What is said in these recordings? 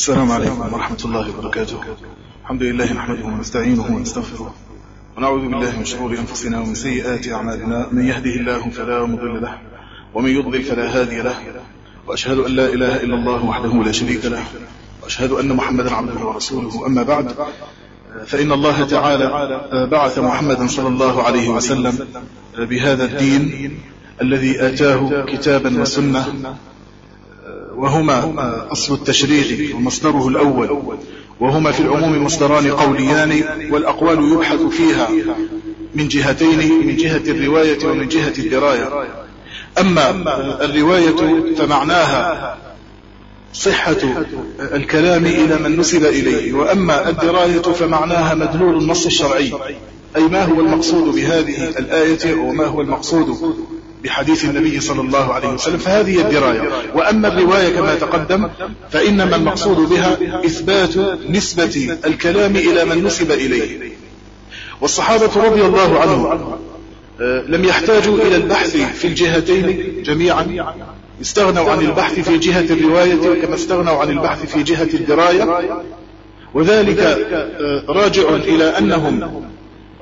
السلام عليكم ورحمة الله وبركاته. الحمد لله نحمده ونستعينه ونستغفره. ونعوذ بالله من شرور أنفسنا ومن سيئات أعمالنا. من يهده الله فلا مضل له ومن يضلل فلا هادي له. وأشهد أن لا إله إلا الله وحده لا شريك له. وأشهد أن محمدا عبده ورسوله. أما بعد فإن الله تعالى بعث محمدا صلى الله عليه وسلم بهذا الدين الذي آتاه كتابا وسنة وهما أصل التشريع ومصدره الأول وهما في العموم مصدران قوليان والأقوال يبحث فيها من جهتين من جهة الرواية ومن جهة الدراية. أما الرواية فمعناها صحة الكلام إلى من نسب إليه وأما الدراية فمعناها مدلول النص الشرعي. أي ما هو المقصود بهذه الآية وما هو المقصود بحديث النبي صلى الله عليه وسلم فهذه الدراية. وأما الرواية كما تقدم فإنما المقصود بها إثبات نسبة الكلام إلى من نسب إليه. والصحابة رضي الله عنهم لم يحتاجوا إلى البحث في الجهتين جميعا. استغنوا عن البحث في جهة الرواية كما استغنوا عن البحث في جهة الدراية. وذلك راجع إلى أنهم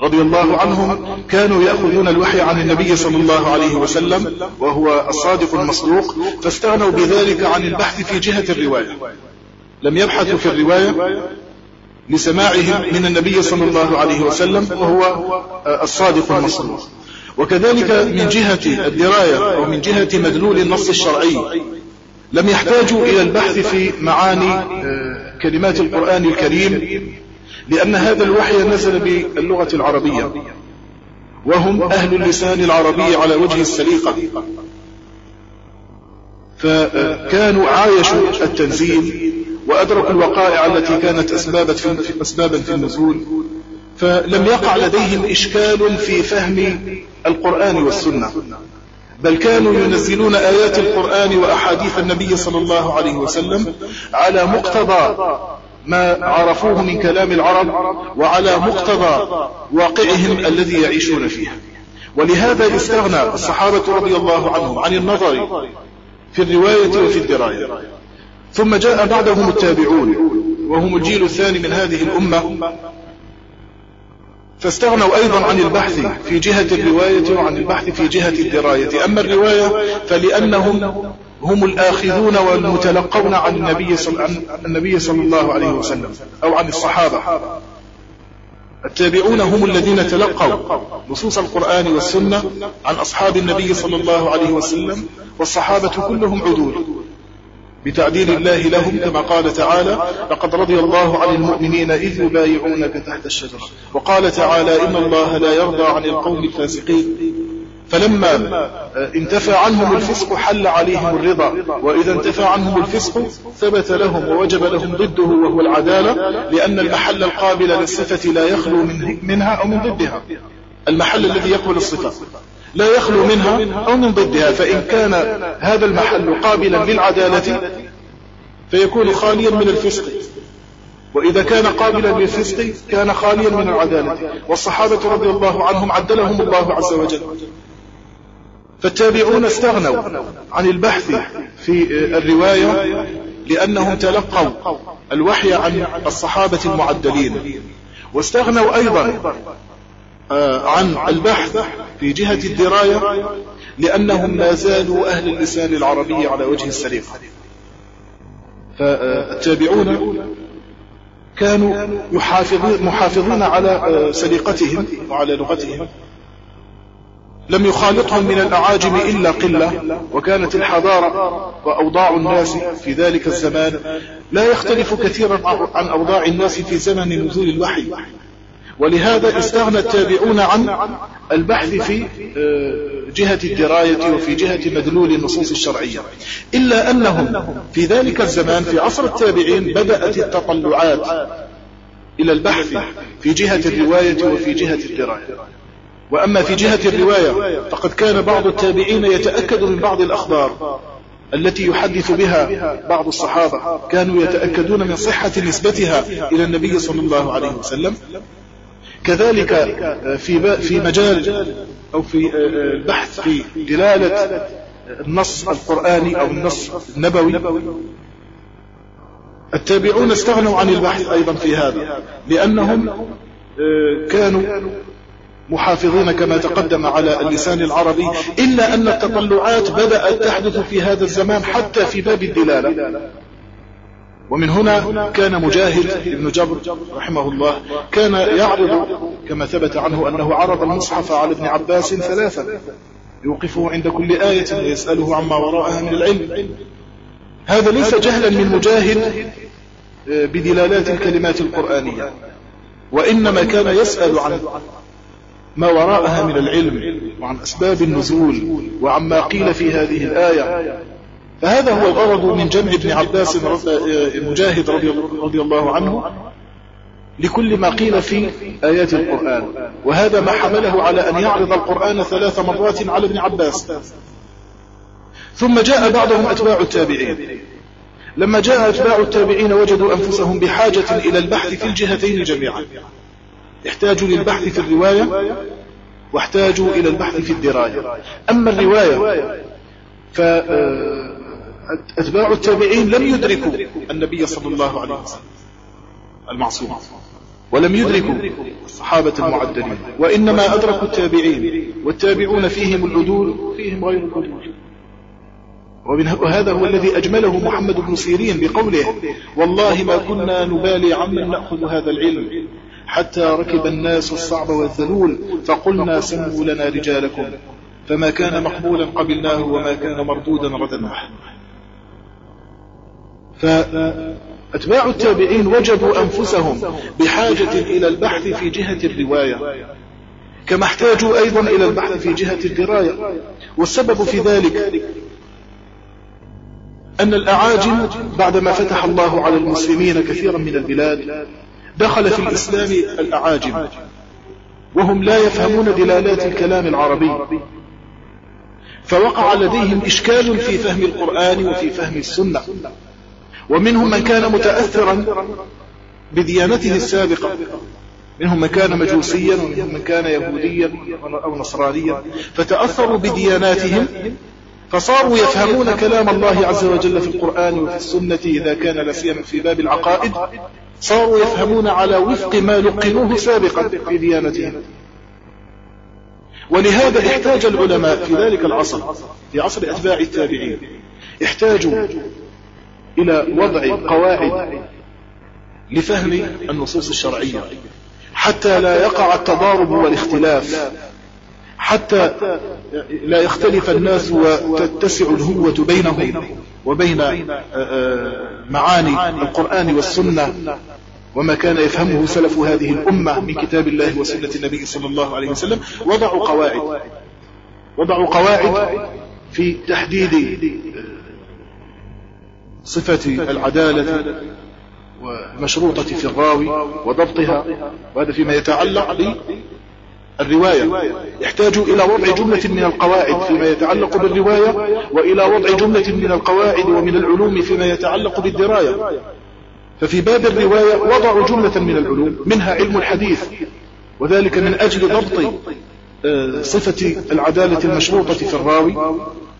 رضي الله عنهم كانوا يأخذون الوحي عن النبي صلى الله عليه وسلم وهو الصادق المصدوق فاستغنوا بذلك عن البحث في جهة الرواية. لم يبحثوا في الرواية لسماعهم من النبي صلى الله عليه وسلم وهو الصادق المصدوق. وكذلك من جهة الدراية أو من جهة مدلول النص الشرعي لم يحتاجوا إلى البحث في معاني كلمات القرآن الكريم لأن هذا الوحي نزل باللغة العربية. وهم أهل اللسان العربي على وجه السليقة. فكانوا عايشوا التنزيل وأدركوا الوقائع التي كانت أسبابا في, أسبابا في النزول. فلم يقع لديهم إشكال في فهم القرآن والسنة. بل كانوا ينزلون آيات القرآن وأحاديث النبي صلى الله عليه وسلم على مقتضى ما عرفوه من كلام العرب وعلى مقتضى واقعهم الذي يعيشون فيه ولهذا استغنى الصحابة رضي الله عنهم عن النظر في الرواية وفي الدراية. ثم جاء بعدهم التابعون وهم الجيل الثاني من هذه الأمة فاستغنوا أيضا عن البحث في جهة الرواية وعن البحث في جهة الدراية. أما الرواية فلأنهم هم الآخذون والمتلقون عن النبي صلى, عن النبي صلى الله عليه وسلم أو عن الصحابة. التابعون هم الذين تلقوا نصوص القرآن والسنة عن أصحاب النبي صلى الله عليه وسلم والصحابة كلهم عدول. بتعديل الله لهم كما قال تعالى لقد رضي الله عن المؤمنين إذ يبايعونك تحت الشجرة. وقال تعالى إن الله لا يرضى عن القوم الفاسقين. فلما انتفى عنهم الفسق حل عليهم الرضا. وإذا انتفى عنهم الفسق ثبت لهم ووجب لهم ضده وهو العدالة لأن المحل القابل للصفة لا يخلو من منها أو من ضدها. المحل الذي يقبل الصفة. لا يخلو منها أو من ضدها فإن كان هذا المحل قابلا للعدالة فيكون خاليا من الفسق. وإذا كان قابلا للفسق كان خاليا من العدالة. والصحابة رضي الله عنهم عدلهم الله عز وجل. فالتابعون استغنوا عن البحث في الرواية لأنهم تلقوا الوحي عن الصحابة المعدلين. واستغنوا أيضا عن البحث في جهة الدراية لأنهم ما زالوا أهل اللسان العربي على وجه السليقة فالتابعون كانوا محافظين على سليقتهم وعلى لغتهم. لم يخالطهم من الأعاجم إلا قلة وكانت الحضارة وأوضاع الناس في ذلك الزمان لا يختلف كثيرا عن أوضاع الناس في زمن نزول الوحي. ولهذا استغنى التابعون عن البحث في جهة الدراية وفي جهة مدلول النصوص الشرعية. إلا أنهم في ذلك الزمان في عصر التابعين بدأت التطلعات إلى البحث في جهة الرواية وفي جهة الدراية. وأما في جهة الرواية فقد كان بعض التابعين يتأكد من بعض الأخبار التي يحدث بها بعض الصحابة. كانوا يتأكدون من صحة نسبتها إلى النبي صلى الله عليه وسلم. كذلك في في مجال أو في البحث في دلالة النص القرآني أو النص النبوي. التابعون استغنوا عن البحث أيضا في هذا لأنهم آه، كانوا محافظين كما تقدم على اللسان العربي إلا أن التطلعات بدأت تحدث في هذا الزمان حتى في باب الدلالة. ومن هنا كان مجاهد بن جبر رحمه الله كان يعرض كما ثبت عنه أنه عرض المصحف على ابن عباس ثلاثا يوقفه عند كل آية ويسأله عما وراءها من العلم. هذا ليس جهلا من مجاهد آه، بدلالات الكلمات القرآنية وإنما كان يسأل عن ما وراءها من العلم وعن أسباب النزول وعما قيل في هذه الآية. فهذا هو الغرض من جمع ابن عباس مجاهد رضي الله عنه لكل ما قيل في آيات القرآن. وهذا ما حمله على أن يعرض القرآن ثلاث مرات على ابن عباس. ثم جاء بعضهم أتباع التابعين. لما جاء أتباع التابعين وجدوا أنفسهم بحاجة إلى البحث في الجهتين جميعا. احتاجوا للبحث في الرواية واحتاجوا إلى البحث في الدراية. أما الرواية فأتباع التابعين لم يدركوا النبي صلى الله عليه وسلم المعصوم ولم يدركوا الصحابة المعدلين وإنما أدركوا التابعين والتابعون فيهم العدول فيهم غير العدول. وهذا هو الذي أجمله محمد بن سيرين بقوله والله ما كنا نبالي عمن نأخذ هذا العلم حتى ركب الناس الصعب والذلول فقلنا سموا لنا رجالكم فما كان مقبولا قبلناه وما كان مردودا ردناه فأتباع التابعين وجدوا أنفسهم بحاجة إلى البحث في جهة الرواية كما احتاجوا أيضا إلى البحث في جهة الدراية. والسبب في ذلك أن الأعاجم بعدما فتح الله على المسلمين كثيرا من البلاد دخل في الإسلام الأعاجم وهم لا يفهمون دلالات الكلام العربي. فوقع لديهم إشكال في فهم القرآن وفي فهم السنة. ومنهم من كان متأثرا بديانته السابقة. منهم من كان مجوسيا ومنهم من كان يهوديا أو نصرانيا. فتأثروا بدياناتهم فصاروا يفهمون كلام الله عز وجل في القرآن وفي السنة إذا كان لسيما في باب العقائد. صاروا يفهمون على وفق ما لقنوه سابقا في ديانتهم ولهذا احتاج العلماء في ذلك العصر في عصر أتباع التابعين احتاجوا إلى وضع قواعد لفهم النصوص الشرعية حتى لا يقع التضارب والاختلاف حتى لا يختلف الناس وتتسع الهوة بينهم وبين آه، آه، معاني القرآن والسنة وما كان يفهمه سلف هذه الأمة من كتاب الله وسنة النبي صلى الله عليه وسلم وضعوا قواعد وضعوا قواعد في تحديد صفة العدالة ومشروطة في الراوي وضبطها وهذا فيما يتعلق الرواية يحتاج إلى وضع جملة من القواعد فيما يتعلق بالرواية وإلى وضع جملة من القواعد ومن العلوم فيما يتعلق بالدراية. ففي باب الرواية وضعوا جملة من العلوم منها علم الحديث وذلك من أجل ضبط آه، صفة العدالة المشروطة في الراوي.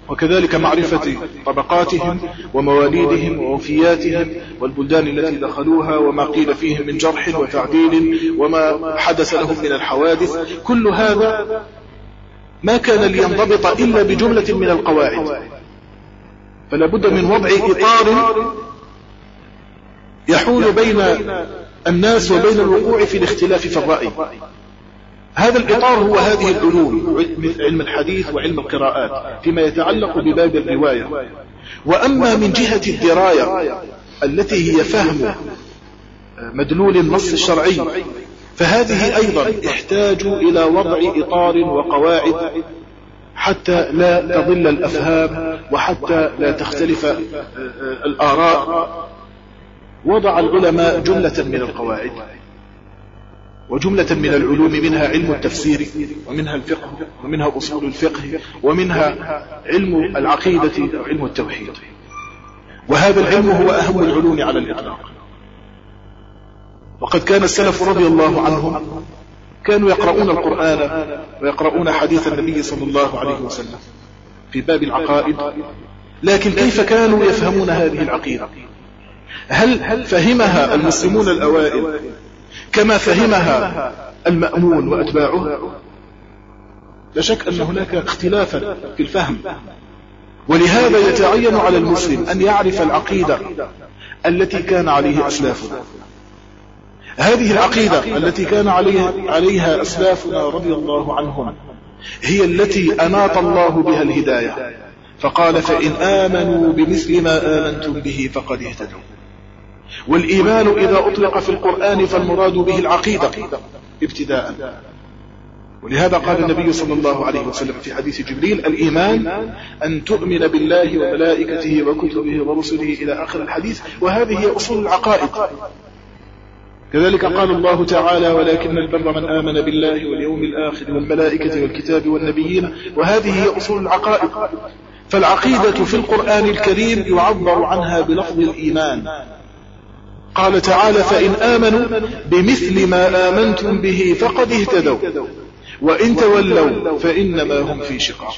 وكذلك معرفة طبقاتهم ومواليدهم ووفياتهم والبلدان التي دخلوها وما قيل فيهم من جرح وتعديل وما حدث لهم من الحوادث كل هذا ما كان لينضبط إلا بجملة من القواعد. فلا بد من وضع إطار يحول بين الناس وبين الوقوع في الاختلاف في الرأي. هذا الإطار هو هذه العلوم. علم الحديث وعلم القراءات فيما يتعلق بباب الرواية. وأما من جهة الدراية التي هي فهم مدلول النص الشرعي فهذه أيضا يحتاج إلى وضع إطار وقواعد حتى لا تضل الأفهام وحتى لا تختلف الآراء. وضع العلماء جملة من القواعد. وجملة من العلوم منها علم التفسير ومنها الفقه ومنها أصول الفقه ومنها علم العقيدة وعلم التوحيد. وهذا العلم هو أهم العلوم على الإطلاق. وقد كان السلف رضي الله عنهم كانوا يقرؤون القرآن ويقرؤون حديث النبي صلى الله عليه وسلم في باب العقائد. لكن كيف كانوا يفهمون هذه العقيدة؟ هل فهمها المسلمون الأوائل كما فهمها المأمون وأتباعه. لا شك أن هناك اختلافا في الفهم. ولهذا يتعين على المسلم أن يعرف العقيدة التي كان عليه أسلافنا. هذه العقيدة التي كان عليها, عليها أسلافنا رضي الله عنهم هي التي أناط الله بها الهداية. فقال فإن آمنوا بمثل ما آمنتم به فقد اهتدوا. والإيمان إذا أطلق في القرآن فالمراد به العقيدة ابتداء. ولهذا قال النبي صلى الله عليه وسلم في حديث جبريل الإيمان أن تؤمن بالله وملائكته وكتبه ورسله إلى آخر الحديث وهذه هي أصول العقائد. كذلك قال الله تعالى ولكن البر من آمن بالله واليوم الآخر والملائكة والكتاب والنبيين وهذه هي أصول العقائد. فالعقيدة في القرآن الكريم يعبر عنها بلفظ الإيمان. قال تعالى فإن آمنوا بمثل ما آمنتم به فقد اهتدوا. وإن تولوا فإنما هم في شقاق.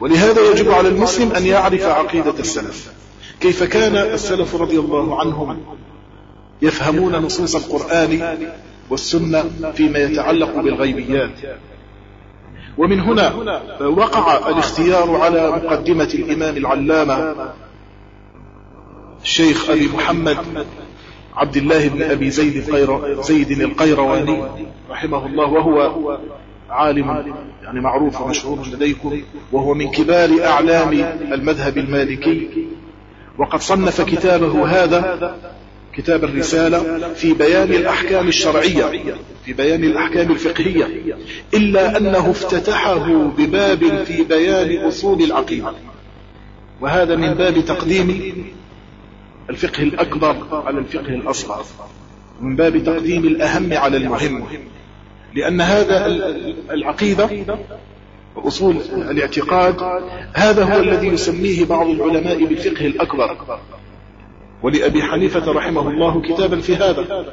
ولهذا يجب على المسلم أن يعرف عقيدة السلف. كيف كان السلف رضي الله عنهم يفهمون نصوص القرآن والسنة فيما يتعلق بالغيبيات. ومن هنا وقع الاختيار على مقدمة الإمام العلامة الشيخ أبي محمد عبد الله بن أبي زيد, القير زيد القيرواني رحمه الله وهو عالم يعني معروف ومشهور لديكم وهو من كبار أعلام المذهب المالكي. وقد صنف كتابه هذا كتاب الرسالة في بيان الأحكام الشرعية في بيان الأحكام الفقهية إلا أنه افتتحه بباب في بيان أصول العقيدة. وهذا من باب تقديم الفقه الأكبر على الفقه الأصغر. من باب تقديم الأهم على المهم. لأن هذا العقيدة وأصول الاعتقاد هذا هو الذي يسميه بعض العلماء بالفقه الأكبر. ولأبي حنيفة رحمه الله كتابا في هذا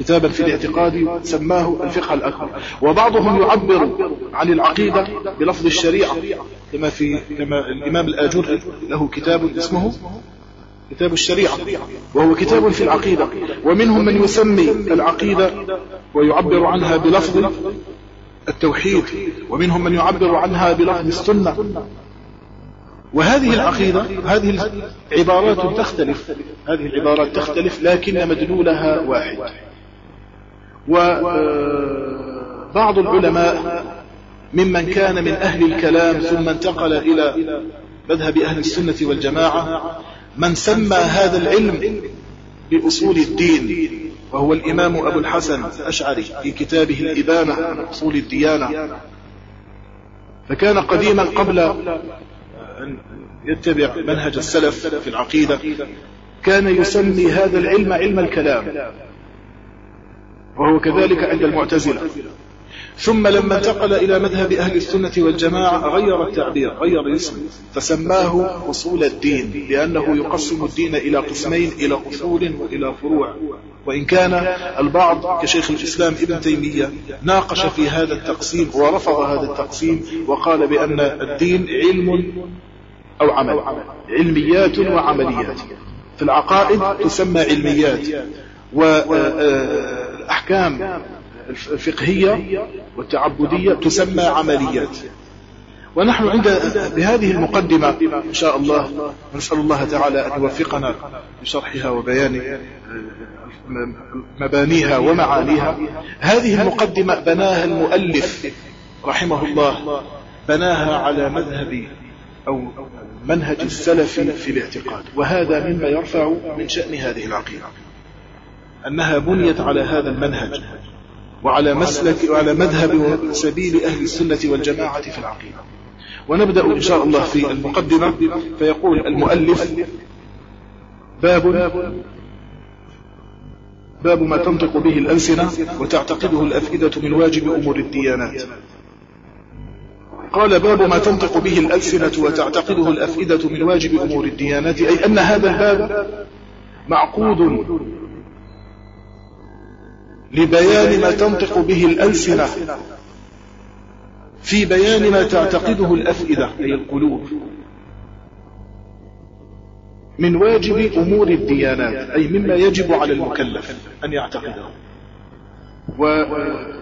كتابا في الاعتقاد سماه الفقه الأكبر. وبعضهم يعبر عن العقيدة بلفظ الشريعة كما في كما الإمام الآجر له كتاب اسمه كتاب الشريعة وهو كتاب في العقيدة. ومنهم من يسمي العقيدة ويعبر عنها بلفظ التوحيد. ومنهم من يعبر عنها بلفظ السنة. وهذه العقيدة هذه العبارات تختلف. هذه العبارات تختلف لكن مدلولها واحد. وبعض العلماء ممن كان من أهل الكلام ثم انتقل إلى مذهب أهل السنة والجماعة من سمى هذا العلم بأصول الدين وهو الإمام أبو الحسن الأشعري في كتابه الإبانة عن أصول الديانة. فكان قديما قبل أن يتبع منهج السلف في العقيدة كان يسمي هذا العلم علم الكلام وهو كذلك عند المعتزلة. ثم لما انتقل إلى مذهب أهل السنة والجماعة غير التعبير غير الاسم فسماه أصول الدين لأنه يقسم الدين إلى قسمين إلى أصول وإلى فروع. وإن كان البعض كشيخ الإسلام ابن تيمية ناقش في هذا التقسيم ورفض هذا التقسيم وقال بأن الدين علم أو عمل علميات وعمليات. في العقائد تسمى علميات. والأحكام الفقهية والتعبدية تسمى عمليات ونحن عند بهذه المقدمة إن شاء الله نسأل الله تعالى أن يوفقنا بشرحها وبيان مبانيها ومعانيها. هذه المقدمة بناها المؤلف رحمه الله بناها على مذهب أو منهج السلف في الاعتقاد وهذا مما يرفع من شأن هذه العقيدة أنها بنيت على هذا المنهج. وعلى مسلك وعلى مذهب وسبيل أهل السنة والجماعة في العقيدة. ونبدأ إن شاء الله في المقدمة فيقول المؤلف باب باب ما تنطق به الألسنة وتعتقده الأفئدة من واجب أمور الديانات. قال باب ما تنطق به الألسنة وتعتقده الأفئدة من واجب أمور الديانات أي أن هذا الباب معقود لبيان ما تنطق به الألسنة في بيان ما تعتقده الأفئدة أي القلوب من واجب أمور الديانات أي مما يجب على المكلف أن يعتقده. وهذا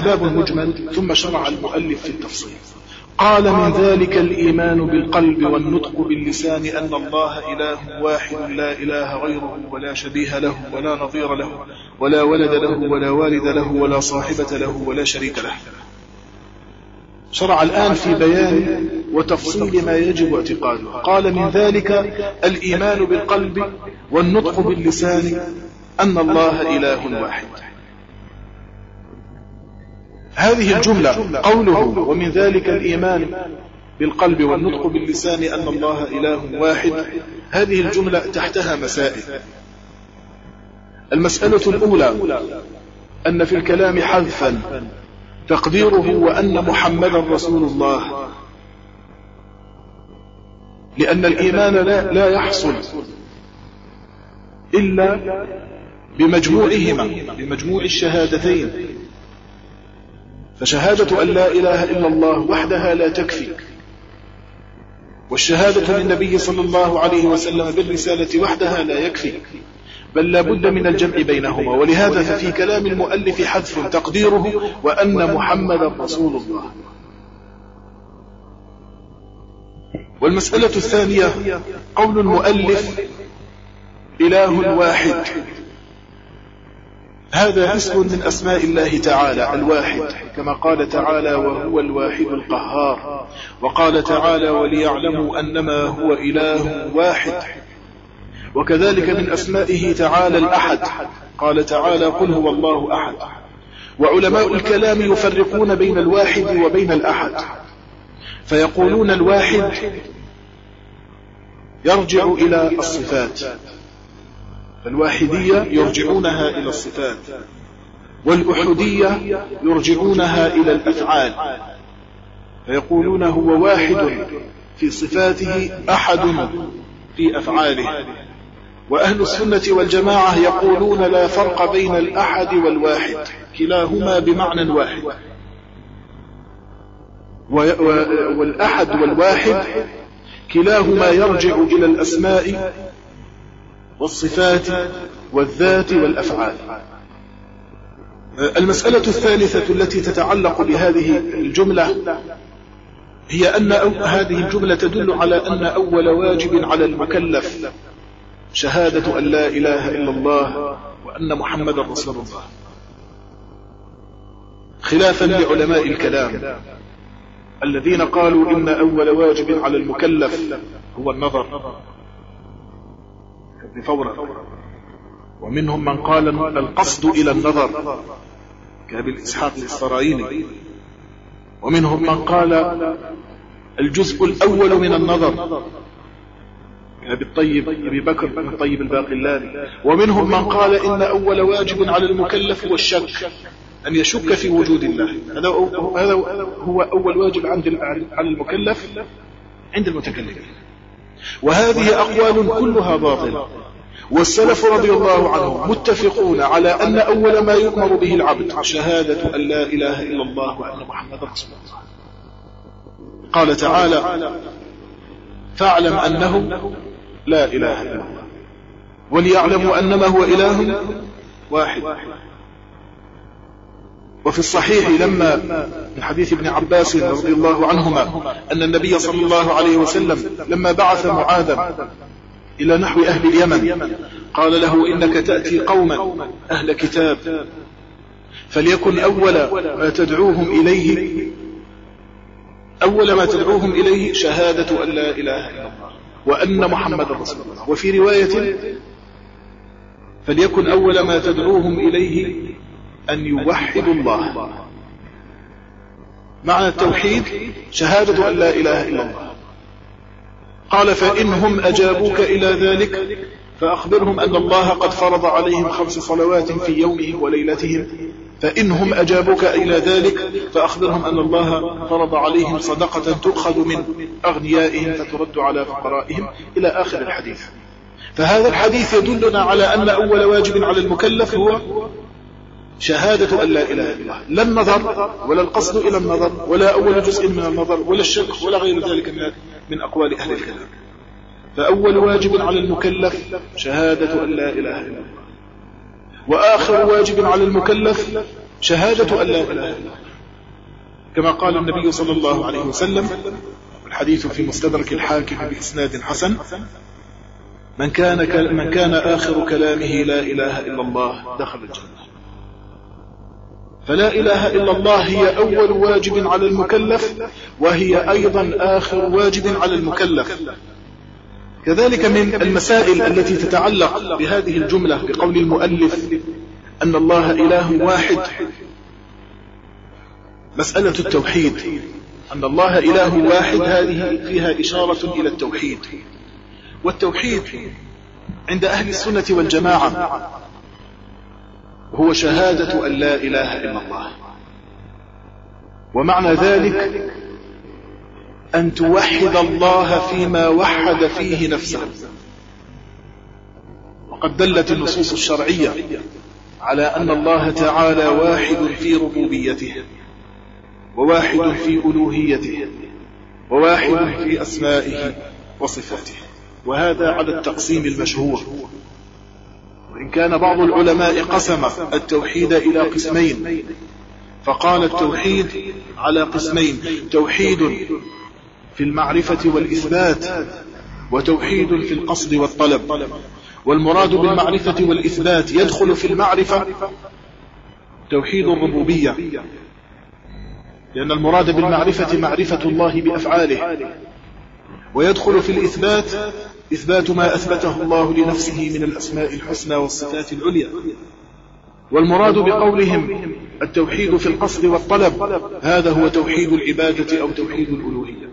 باب مجمل ثم شرع المؤلف في التفصيل. قال من ذلك الإيمان بالقلب والنطق باللسان أن الله إله واحد لا إله غيره ولا شبيه له ولا نظير له ولا ولد له ولا والد له ولا صاحبة له ولا شريك له. شرع الآن في بيان وتفصيل ما يجب اعتقاده. قال من ذلك الإيمان بالقلب والنطق باللسان أن الله إله واحد. هذه الجملة قوله ومن ذلك الإيمان بالقلب والنطق باللسان أن الله إله واحد. هذه الجملة تحتها مسائل. المسألة الأولى أن في الكلام حذفا تقديره وأن محمدا رسول الله. لأن الإيمان لا, لا يحصل إلا بمجموعهما بمجموع الشهادتين. فشهادة أن لا إله إلا الله وحدها لا تكفي. والشهادة للنبي صلى الله عليه وسلم بالرسالة وحدها لا يكفي. بل لا بد من الجمع بينهما. ولهذا ففي كلام المؤلف حذف تقديره وأن محمدا رسول الله. والمسألة الثانية قول المؤلف إله واحد. هذا اسم من أسماء الله تعالى الواحد كما قال تعالى وهو الواحد القهار. وقال تعالى وليعلموا أنما هو إله واحد. وكذلك من أسمائه تعالى الأحد. قال تعالى قل هو الله أحد. وعلماء الكلام يفرقون بين الواحد وبين الأحد. فيقولون الواحد يرجع إلى الصفات. فالواحدية يرجعونها إلى الصفات والأحدية يرجعونها إلى الأفعال. فيقولون هو واحد في صفاته أحد في أفعاله. وأهل السنة والجماعة يقولون لا فرق بين الأحد والواحد كلاهما بمعنى واحد. والأحد والواحد كلاهما يرجع إلى الأسماء والصفات والذات والأفعال. المسألة الثالثة التي تتعلق بهذه الجملة هي أن هذه الجملة تدل على أن أول واجب على المكلف شهادة أن لا إله إلا الله وأن محمد رسول الله. خلافا لعلماء الكلام الذين قالوا إن أول واجب على المكلف هو النظر. فورا. ومنهم من قال القصد إلى النظر كأبي إسحاق الإسرائيلي ومنهم من قال الجزء الأول من النظر كأبي الطيب أبي بكر بن الطيب الباقلاني. ومنهم من قال إن أول واجب على المكلف هو الشك أن يشك في وجود الله. هذا هو أول واجب عند المكلف عند المتكلمين وهذه أقوال كلها باطلة والسلف رضي الله عنهم متفقون على أن أول ما يؤمر به العبد شهادة أن لا إله إلا الله وأن محمد رسول الله. قال تعالى فاعلم أنه لا إله إلا الله. وليعلموا أنما هو إله واحد. وفي الصحيح لما من حديث ابن عباس رضي الله عنهما أن النبي صلى الله عليه وسلم لما بعث معاذا إلى نحو أهل اليمن قال له إنك تأتي قوما أهل كتاب فليكن أول ما تدعوهم إليه أول ما تدعوهم إليه شهادة أن لا إله إلا الله وأن محمد رسول الله. وفي رواية فليكن أول ما تدعوهم إليه أن يوحدوا الله. معنى التوحيد شهادة أن لا إله إلا الله. قال فإنهم أجابوك إلى ذلك فأخبرهم أن الله قد فرض عليهم خمس صلوات في يومهم وليلتهم. فإنهم أجابوك إلى ذلك فأخبرهم أن الله فرض عليهم صدقة تؤخذ من أغنيائهم فترد على فقرائهم إلى آخر الحديث. فهذا الحديث يدلنا على أن أول واجب على المكلف هو شهادة أن لا إله إلا الله. لا النظر ولا القصد إلى النظر ولا أول جزء من النظر ولا الشك ولا غير ذلك من أقوال أهل الكلام. فأول واجب على المكلف شهادة أن لا إله إلا الله. وآخر واجب على المكلف شهادة أن لا إله إلا الله. كما قال النبي صلى الله عليه وسلم الحديث في مستدرك الحاكم بإسناد حسن من كان من كان آخر كلامه لا إله إلا الله دخل الجنة. فلا إله إلا الله هي أول واجب على المكلف وهي أيضا آخر واجب على المكلف. كذلك من المسائل التي تتعلق بهذه الجملة بقول المؤلف أن الله إله واحد. مسألة التوحيد أن الله إله واحد هذه فيها إشارة إلى التوحيد. والتوحيد عند أهل السنة والجماعة هو شهادة أن لا إله إلا الله. ومعنى ذلك أن توحد الله فيما وحد فيه نفسه. وقد دلت النصوص الشرعية على أن الله تعالى واحد في ربوبيته وواحد في ألوهيته وواحد في أسمائه وصفاته. وهذا على التقسيم المشهور. وإن كان بعض العلماء قسم التوحيد إلى قسمين. فقال التوحيد على قسمين. توحيد في المعرفة والإثبات وتوحيد في القصد والطلب. والمراد بالمعرفة والإثبات يدخل في المعرفة توحيد الربوبية. لأن المراد بالمعرفة معرفة الله بأفعاله. ويدخل في الإثبات إثبات ما أثبته الله لنفسه من الأسماء الحسنى والصفات العليا. والمراد بقولهم التوحيد في القصد والطلب. هذا هو توحيد العبادة أو توحيد الألوهية.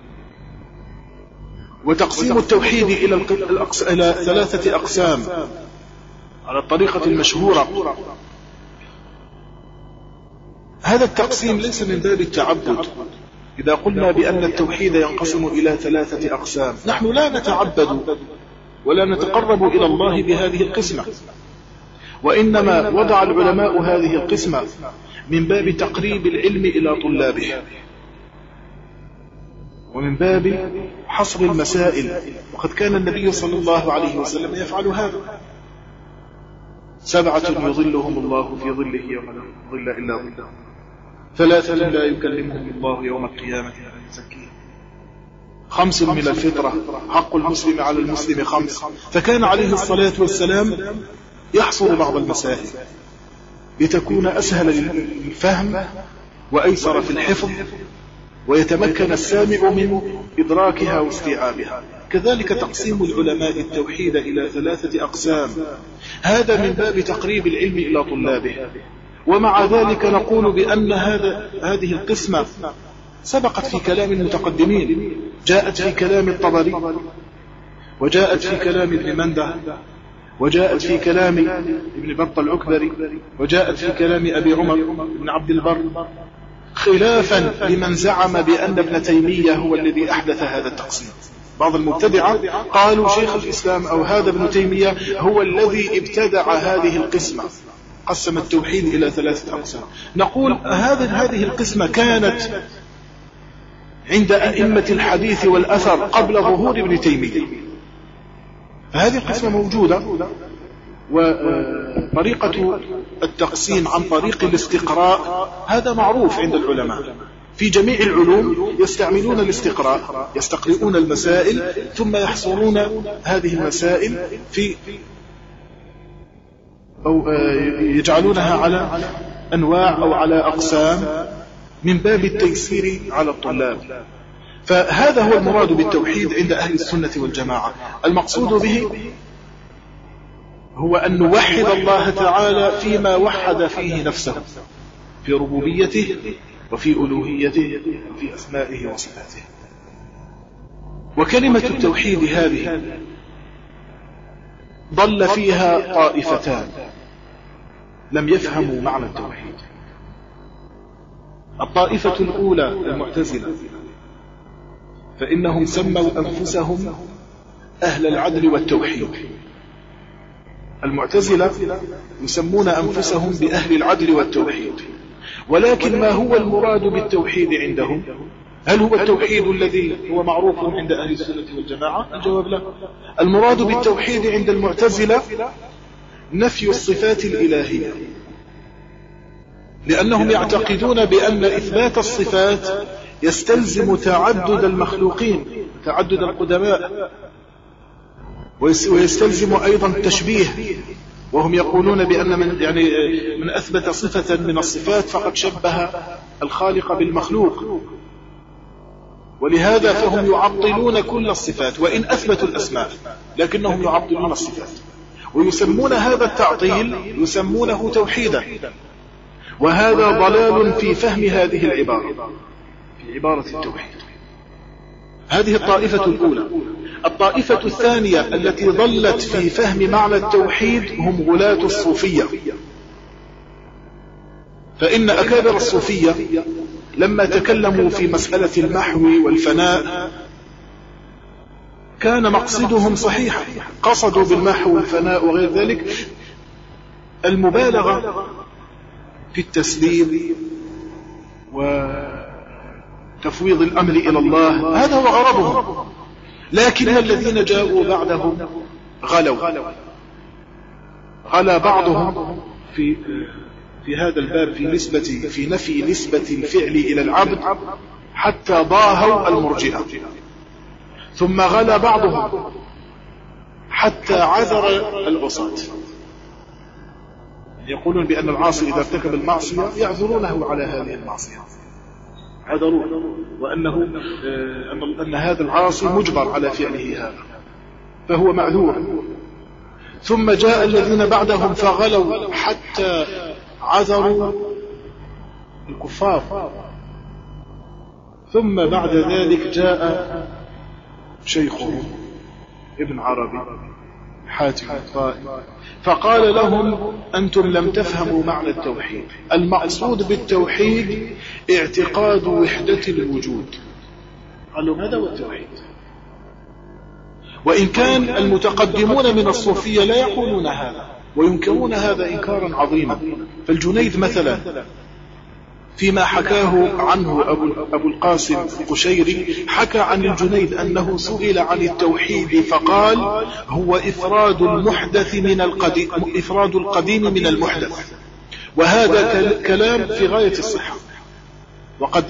وتقسيم التوحيد إلى, الأقس... إلى ثلاثة أقسام. على الطريقة المشهورة. هذا التقسيم ليس من باب التعبد. إذا قلنا بأن التوحيد ينقسم إلى ثلاثة أقسام. نحن لا نتعبد ولا نتقرب إلى الله بهذه القسمة. وإنما وضع العلماء هذه القسمة من باب تقريب العلم إلى طلابه. ومن باب حصر المسائل. وقد كان النبي صلى الله عليه وسلم يفعل هذا. سبعة يظلهم الله في ظله يوم لا ظل إلا ظله. ثلاثة لا يكلمهم الله يوم القيامة ولا يزكيهم خمس من الفطرة. حق المسلم على المسلم خمس. فكان عليه الصلاة والسلام يحصر بعض المسائل لتكون أسهل للفهم وأيسر في الحفظ ويتمكن السامع من إدراكها واستيعابها. كذلك تقسيم العلماء التوحيد إلى ثلاثة أقسام. هذا من باب تقريب العلم إلى طلابه. ومع ذلك نقول بأن هذا هذه القسمة سبقت في كلام المتقدمين جاءت في كلام الطبري وجاءت في كلام ابن مندة وجاءت في كلام ابن بط العكبري وجاءت في كلام أبي عمر بن عبد البر خلافا لمن زعم بأن ابن تيمية هو الذي أحدث هذا التقسيم. بعض المبتدعة قالوا شيخ الإسلام أو هذا ابن تيمية هو الذي ابتدع هذه القسمة. قسم التوحيد إلى ثلاثة أقسام. نقول هذه هذه القسمة كانت عند أئمة الحديث والأثر قبل ظهور ابن تيمية. فهذه القسمة موجودة وطريقة التقسيم عن طريق الاستقراء هذا معروف عند العلماء. في جميع العلوم يستعملون الاستقراء يستقرؤون المسائل ثم يحصرون هذه المسائل في أو يجعلونها على أنواع أو على أقسام من باب التيسير على الطلاب. فهذا هو المراد بالتوحيد عند أهل السنة والجماعة. المقصود به هو أن نوحد الله تعالى فيما وحد فيه نفسه في ربوبيته وفي ألوهيته وفي أسمائه وصفاته. وكلمة التوحيد هذه ضل فيها طائفتان. لم يفهموا معنى التوحيد. الطائفة الأولى المعتزلة. فإنهم سموا أنفسهم أهل العدل والتوحيد. المعتزلة يسمون أنفسهم بأهل العدل والتوحيد. ولكن ما هو المراد بالتوحيد عندهم؟ هل هو التوحيد الذي هو معروف عند أهل السنة والجماعة؟ الجواب لا. المراد بالتوحيد عند المعتزلة نفي الصفات الإلهية. لأنهم يعتقدون بأن إثبات الصفات يستلزم تعدد المخلوقين تعدد القدماء ويستلزم أيضا التشبيه. وهم يقولون بأن من, يعني من أثبت صفة من الصفات فقد شبه الخالق بالمخلوق. ولهذا فهم يعطلون كل الصفات وإن أثبتوا الأسماء لكنهم يعطلون الصفات. ويسمون هذا التعطيل يسمونه توحيدا. وهذا ضلال في فهم هذه العبارة. في عبارة التوحيد. هذه الطائفة الأولى. الطائفة الثانية التي ضلت في فهم معنى التوحيد هم غلاة الصوفية. فإن أكابر الصوفية لما تكلموا في مسألة المحو والفناء كان مقصدهم صحيحا قصدوا بالمحو والفناء وغير ذلك. المبالغة في التسليم وتفويض الأمر إلى الله هذا هو غرضهم. لكن الذين جاءوا بعدهم غلوا. غلا بعضهم في في هذا الباب في نسبة في نفي نسبة الفعل إلى العبد حتى ضاهوا المرجئة. ثم غلا بعضهم حتى عذر العصاة يقولون بأن العاصي إذا ارتكب المعصية يعذرونه على هذه المعصية. عذروه وأنه آه، أن هذا العاصي مجبر على فعله هذا فهو معذور ثم جاء الذين بعدهم فغلوا حتى عذروا الكفار. ثم بعد ذلك جاء شيخه ابن عربي حاتم الطائي. فقال لهم أنتم لم تفهموا معنى التوحيد. المقصود بالتوحيد اعتقاد وحدة الوجود. قالوا ماذا هو التوحيد. وإن كان المتقدمون من الصوفية لا يقولون هذا وينكرون هذا إنكارا عظيما. فالجنيد مثلا فيما حكاه عنه أبو, القاسم القشيري حكى عن الجنيد أنه سئل عن التوحيد فقال هو إفراد المحدث من القديم إفراد القديم من المحدث. وهذا كلام في غاية الصحة. وقد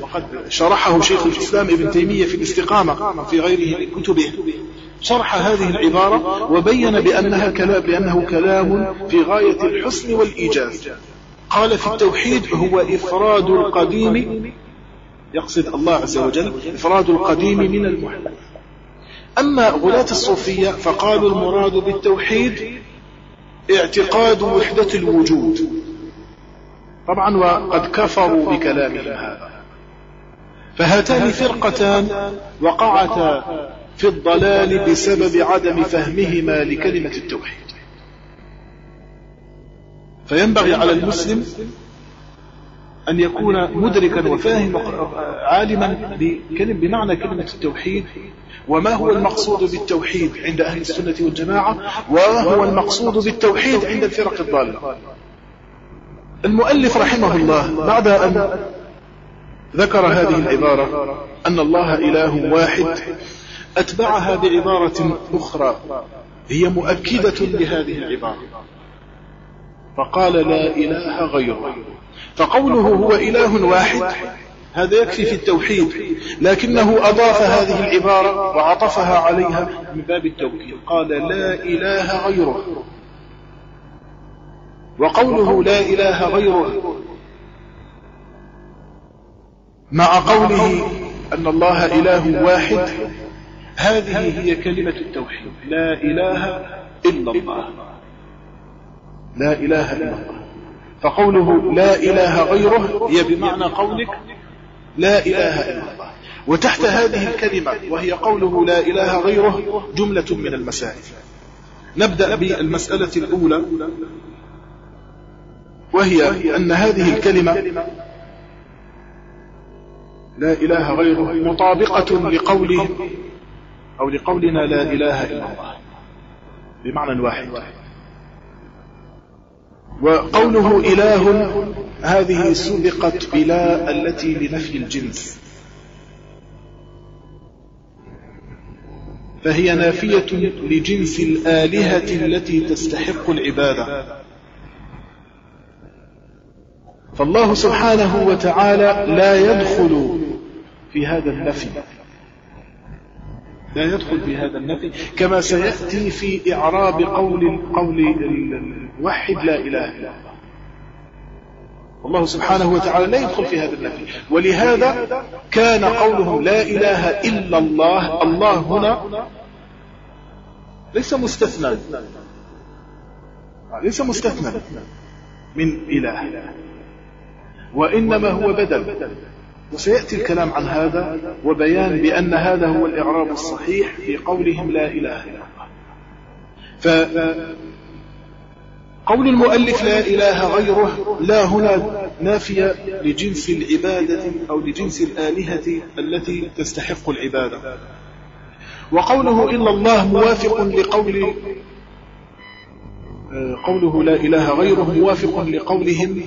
شرحه شيخ الإسلام ابن تيمية في الاستقامة في غيره من كتبه. شرح هذه العبارة وبين بأنها كلام بأنه كلام في غاية الحسن والإيجاز. قال في التوحيد هو إفراد القديم يقصد الله عز وجل إفراد القديم من المحدث. أما غلاة الصوفية فقالوا المراد بالتوحيد اعتقاد وحدة الوجود. طبعا وقد كفروا بكلامهم هذا. فهاتان فرقتان وقعتا في الضلال بسبب عدم فهمهما لكلمة التوحيد. فينبغي على المسلم أن يكون مدركا وفاهم عالما بمعنى كلمة التوحيد وما هو المقصود بالتوحيد عند أهل السنة والجماعة وما هو المقصود بالتوحيد عند الفرق الضالة. المؤلف رحمه الله بعد أن ذكر هذه العبارة أن الله إله واحد أتبعها بعبارة أخرى هي مؤكدة لهذه العبارة. فقال لا إله غيره. فقوله هو إله واحد. هذا يكفي في التوحيد. لكنه أضاف هذه العبارة وعطفها عليها من باب التوكيد. قال لا إله غيره. وقوله لا إله غيره. مع قوله أن الله إله واحد هذه هي كلمة التوحيد. لا إله إلا الله. لا إله إلا الله. فقوله لا إله غيره هي بمعنى قولك لا إله إلا الله. وتحت هذه الكلمة وهي قوله لا إله غيره جملة من المسائل. نبدأ بالمسألة الأولى. وهي أن هذه الكلمة لا إله غيره مطابقة لقوله أو لقولنا لا إله إلا الله. بمعنى واحد. وقوله إله هذه سبقت بلا التي لنفي الجنس. فهي نافية لجنس الآلهة التي تستحق العبادة. فالله سبحانه وتعالى لا يدخل في هذا النفي. لا يدخل في هذا النفي كما سيأتي في إعراب قول قول الوحد لا إله إلا الله. الله سبحانه وتعالى لا يدخل في هذا النفي. ولهذا كان قولهم لا إله إلا الله الله هنا ليس مستثنى. ليس مستثنى. من إله. وإنما هو بدل. وسيأتي الكلام عن هذا وبيان بأن هذا هو الإعراب الصحيح في قولهم لا إله إلا الله. فقول المؤلف لا إله غيره لا هنا نافية لجنس العبادة أو لجنس الآلهة التي تستحق العبادة. وقوله إلا الله موافق لقول قوله لا إله غيره موافق لقولهم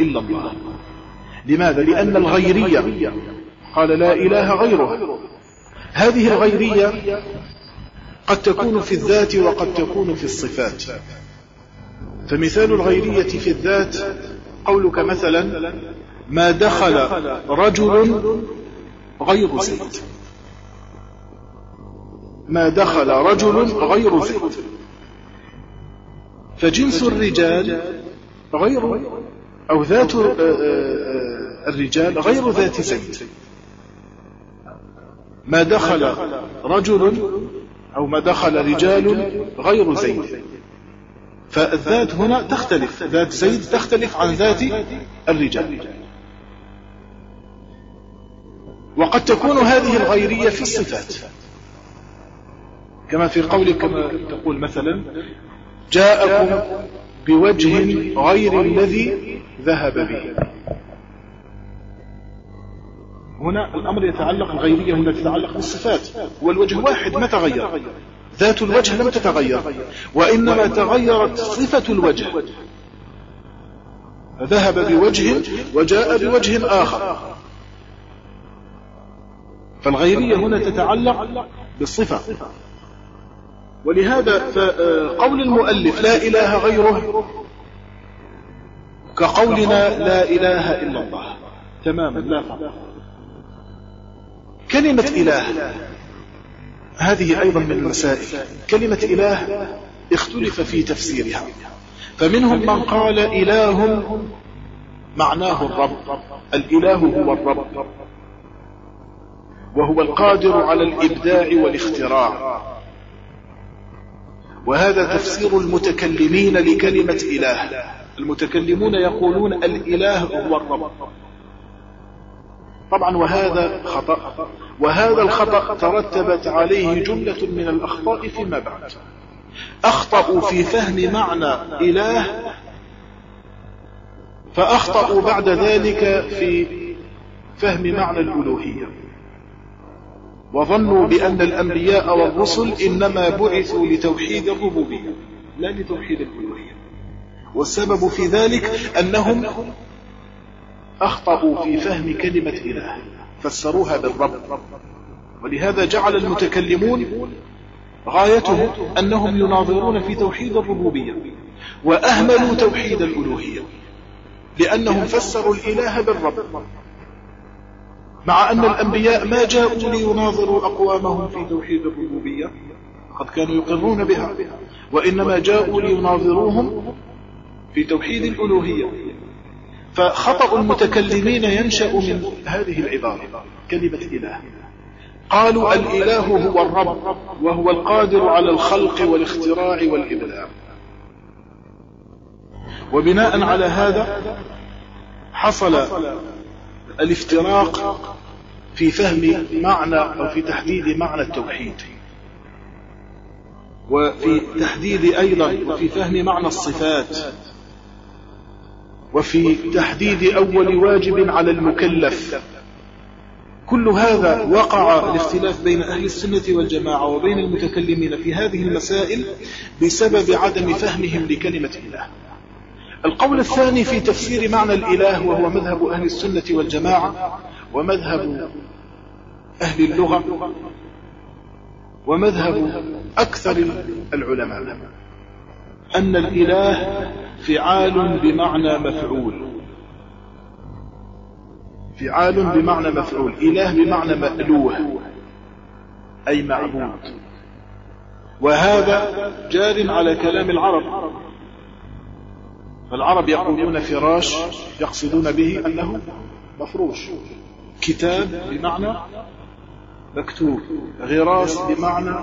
إلا الله. لماذا؟ لأن الغيرية. قال لا إله غيره. هذه الغيرية قد تكون في الذات وقد تكون في الصفات. فمثال الغيرية في الذات قولك مثلا ما دخل رجل غير زيد. ما دخل رجل غير زيد. فجنس الرجال غير أو ذات آه، آه، آه، الرجال غير ذات زيد. ما دخل رجل أو ما دخل رجال غير زيد. فالذات هنا تختلف. ذات زيد تختلف عن ذات الرجال. وقد تكون هذه الغيرية في الصفات. كما في قولك كما تقول مثلا جاءكم بوجه غير الذي ذهب به. هنا الأمر يتعلق الغيرية هنا تتعلق بالصفات. والوجه واحد ما تغير. ذات الوجه لم تتغير وإنما تغيرت صفة الوجه. ذهب بوجه وجاء بوجه آخر. فالغيرية هنا تتعلق بالصفة. ولهذا فقول المؤلف لا إله غيره كقولنا لا إله إلا الله. تماما. لا فرق. كلمة إله. هذه أيضا من المسائل. كلمة إله اختلف في تفسيرها. فمنهم من قال إله معناه الرب. الإله هو الرب. وهو القادر على الإبداع والاختراع. وهذا تفسير المتكلمين لكلمة إله. المتكلمون يقولون الإله هو الرب. طبعا وهذا خطأ. وهذا الخطأ ترتبت عليه جملة من الأخطاء فيما بعد. أخطأوا في فهم معنى إله فأخطأوا بعد ذلك في فهم معنى الألوهية. وظنوا بأن الأنبياء والرسل إنما بعثوا لتوحيد الربوبية لا لتوحيد الألوهية. والسبب في ذلك أنهم أخطأوا في فهم كلمة إله. فسروها بالرب. ولهذا جعل المتكلمون غايتهم أنهم يناظرون في توحيد الربوبية وأهملوا توحيد الألوهية لأنهم فسروا الإله بالرب. مع أن الأنبياء ما جاءوا ليناظروا أقوامهم في توحيد الربوبية قد كانوا يقرون بها وإنما جاءوا ليناظروهم في توحيد الألوهية. فخطأ المتكلمين ينشأ من هذه العبارة. كلمة إله. قالوا الإله هو الرب وهو القادر على الخلق والاختراع والإبداع. وبناء على هذا حصل الافتراق في فهم معنى أو في تحديد معنى التوحيد. وفي تحديد أيضا وفي فهم معنى الصفات. وفي تحديد أول واجب على المكلف. كل هذا وقع الاختلاف بين أهل السنة والجماعة وبين المتكلمين في هذه المسائل بسبب عدم فهمهم لكلمة الله. القول الثاني في تفسير معنى الإله وهو مذهب أهل السنة والجماعة ومذهب أهل اللغة ومذهب أكثر العلماء أن الإله فعال بمعنى مفعول. فعال بمعنى مفعول. إله بمعنى مألوه أي معبود. وهذا جار على كلام العرب. فالعرب يقولون فراش يقصدون به أنه مفروش. كتاب بمعنى مكتوب غراس بمعنى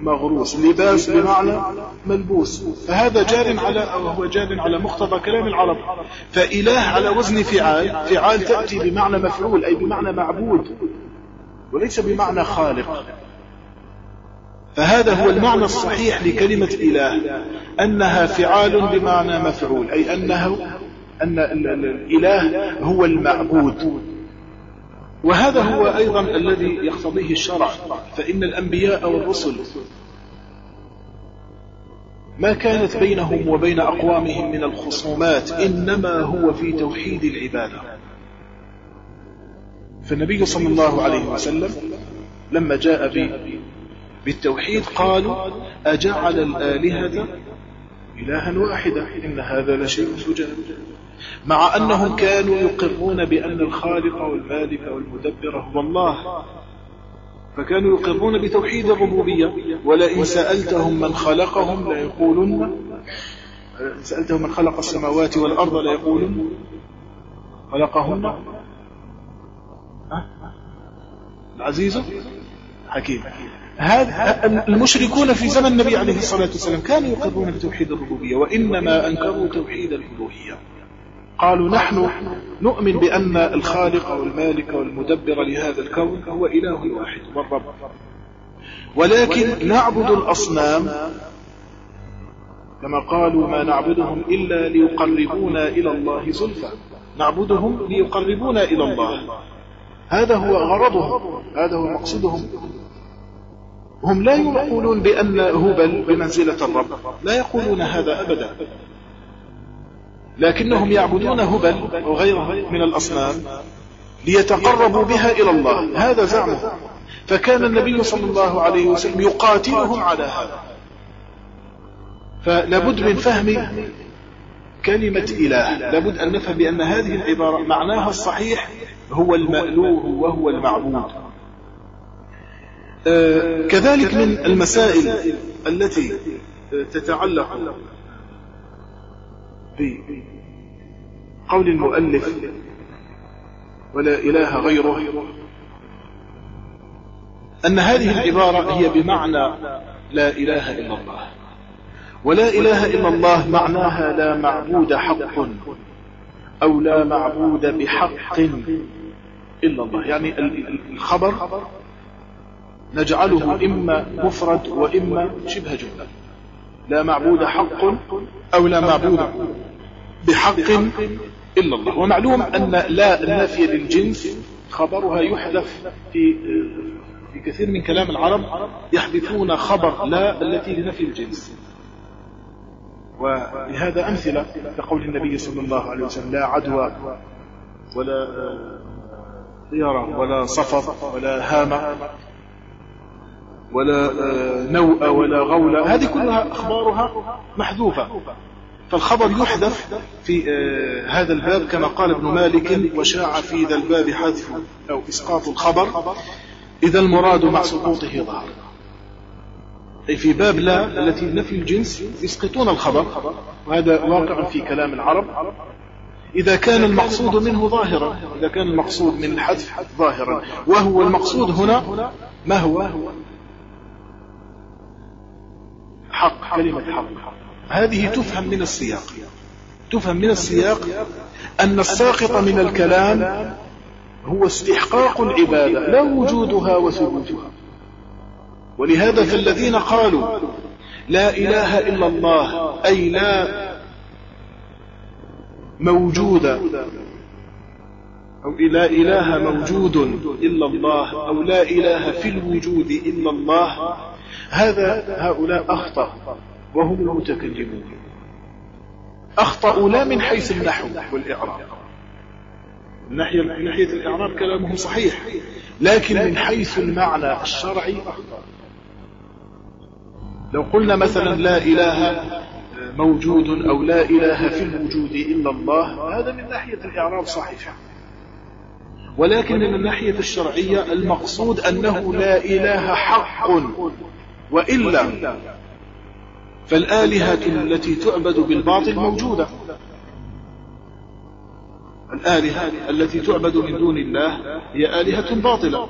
مغروس لباس بمعنى ملبوس. فهذا جار على أو هو جار على مقتضى كلام العرب. فإله على وزن فعال فعال تأتي بمعنى مفعول أي بمعنى معبود وليس بمعنى خالق. فهذا هو المعنى الصحيح لكلمة إله أنها فعال بمعنى مفعول أي أنه أن الإله هو المعبود. وهذا هو أيضا الذي يقتضيه الشرع فإن الأنبياء والرسل ما كانت بينهم وبين أقوامهم من الخصومات إنما هو في توحيد العبادة. فالنبي صلى الله عليه وسلم لما جاء بالتوحيد قالوا أجعل الآلهة إلها واحدا إن هذا لشيء سجاد مع أنهم كانوا يقرون بأن الخالق والمالك والمدبر هو الله. فكانوا يقرون بتوحيد الربوبية. ولئن سألتهم من خلقهم ليقولن سألتهم من خلق السماوات والأرض ليقولن خلقهن. العزيز حكيم هذا المشركون في زمن النبي عليه الصلاة والسلام كانوا يقرون بتوحيد الربوبية وإنما أنكروا توحيد الألوهية. قالوا نحن نؤمن بأن الخالق والمالك والمدبر لهذا الكون هو إله واحد والرب ولكن نعبد الأصنام كما قالوا ما نعبدهم إلا ليقربونا إلى الله زلفى. نعبدهم ليقربونا إلى الله. هذا هو غرضهم. هذا هو مقصدهم. هم لا يقولون بأن هبل بمنزلة الرب. لا يقولون هذا أبدا. لكنهم يعبدون هبل وغيره من الأصنام ليتقربوا بها إلى الله. هذا زعمه فكان النبي صلى الله عليه وسلم يقاتلهم على هذا. فلابد من فهم كلمة إله. لابد أن نفهم بأن هذه العبارة معناها الصحيح هو المألوه وهو المعبود. آه، كذلك من المسائل التي تتعلق بقول المؤلف ولا إله غيره. أن هذه العبارة هي بمعنى لا إله إلا الله. ولا إله إلا الله معناها لا معبود حق أو لا معبود بحق إلا الله. يعني الخبر نجعله إما مفرد وإما شبه جملة. لا معبود حق أو لا معبود بحق إلا الله. ومعلوم أن لا النافية للجنس خبرها يحذف في في كثير من كلام العرب يحذفون خبر لا التي لنفي الجنس. ولهذا أمثلة كقول النبي صلى الله عليه وسلم لا عدوى ولا طيرة ولا صفر ولا هامة. ولا نوء ولا غول. هذه كلها أخبارها محذوفة. فالخبر يحذف في آه، هذا الباب كما قال ابن مالك وشاع في ذا الباب حذف أو إسقاط الخبر. إذا المراد مع سقوطه ظهر. أي في باب لا التي نفي الجنس يسقطون الخبر. وهذا واقع في كلام العرب. إذا كان المقصود منه ظاهرا إذا كان المقصود من الحذف ظاهرا. وهو المقصود هنا ما هو؟ حق كلمة حق. هذه تفهم من السياق. تفهم من السياق أن الساقط من الكلام هو استحقاق العبادة لا وجودها وثبوتها. ولهذا فالذين قالوا لا إله إلا الله أي لا موجود أو لا إله موجود إلا الله أو لا إله في الوجود إلا الله هذا هؤلاء أخطأ وهم المتكلمون أخطأوا لا من حيث النحو والإعراب. من ناحية, ناحية الإعراب كلامهم صحيح لكن من حيث المعنى الشرعي أخطأ. لو قلنا مثلا لا إله موجود أو لا إله في الوجود إلا الله هذا من ناحية الإعراب صحيح. ولكن من الناحية الشرعية المقصود أنه لا إله حق. وإلا فالآلهة التي تعبد بالباطل موجودة. الآلهة التي تعبد من دون الله هي آلهة باطلة.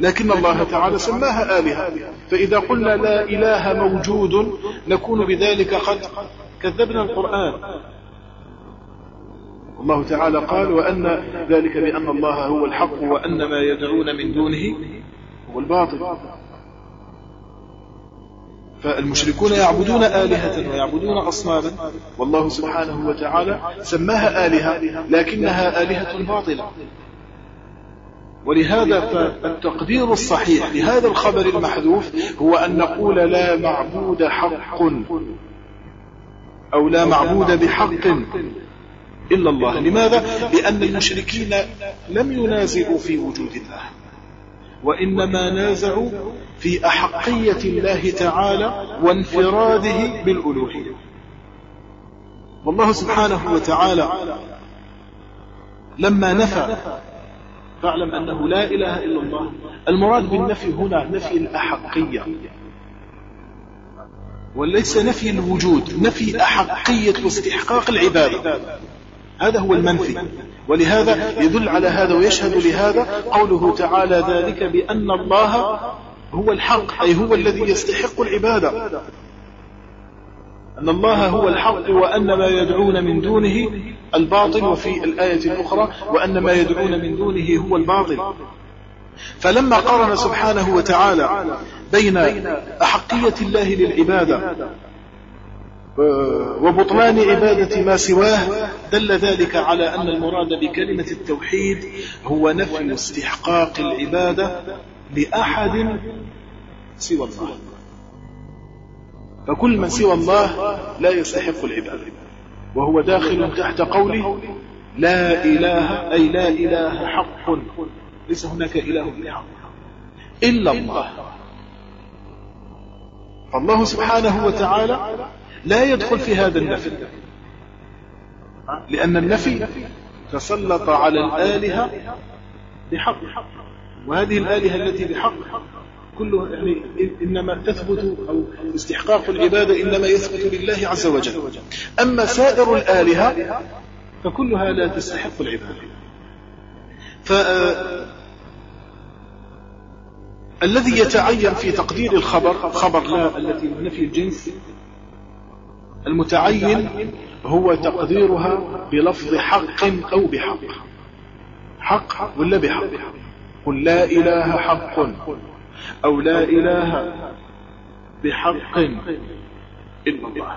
لكن الله تعالى سماها آلهة. فإذا قلنا لا إله موجود نكون بذلك قد كذبنا القرآن. الله تعالى قال وأن ذلك بأن الله هو الحق وأن ما يدعون من دونه هو الباطل. فالمشركون يعبدون آلهة ويعبدون أصناما والله سبحانه وتعالى سماها آلهة لكنها آلهة باطلة. ولهذا فالتقدير الصحيح لهذا الخبر المحذوف هو أن نقول لا معبود حق أو لا معبود بحق إلا الله. لماذا؟ لأن المشركين لم ينازعوا في وجود الله. وإنما نازعوا في أحقية الله تعالى وانفراده بالألوهية. والله سبحانه وتعالى لما نفى فاعلم أنه لا إله إلا الله المراد بالنفي هنا نفي الأحقية. وليس نفي الوجود نفي أحقية واستحقاق العبادة. هذا هو المنفي. ولهذا يدل على هذا ويشهد لهذا قوله تعالى ذلك بأن الله هو الحق أي هو الذي يستحق العبادة. أن الله هو الحق وأن ما يدعون من دونه الباطل وفي الآية الأخرى وأن ما يدعون من دونه هو الباطل. فلما قارن سبحانه وتعالى بين أحقية الله للعبادة وبطلان عبادة ما سواه دل ذلك على أن المراد بكلمة التوحيد هو نفي استحقاق العبادة لأحد سوى الله. فكل من سوى الله لا يستحق العبادة وهو داخل تحت قوله لا إله أي لا إله حق. ليس هناك إله إلا الله. فالله سبحانه وتعالى لا يدخل في هذا النفي. لأن النفي تسلط على الآلهة بحق. وهذه الآلهة التي بحق كلها يعني إنما تثبت أو استحقاق العبادة إنما يثبت لله عز وجل. أما سائر الآلهة فكلها لا تستحق العبادة. ف الذي يتعين في تقدير الخبر خبر لا التي نفي الجنس المتعين هو تقديرها بلفظ حق أو بحق. حق ولا بحق؟ قل لا إله حق أو لا إله بحق. إلا الله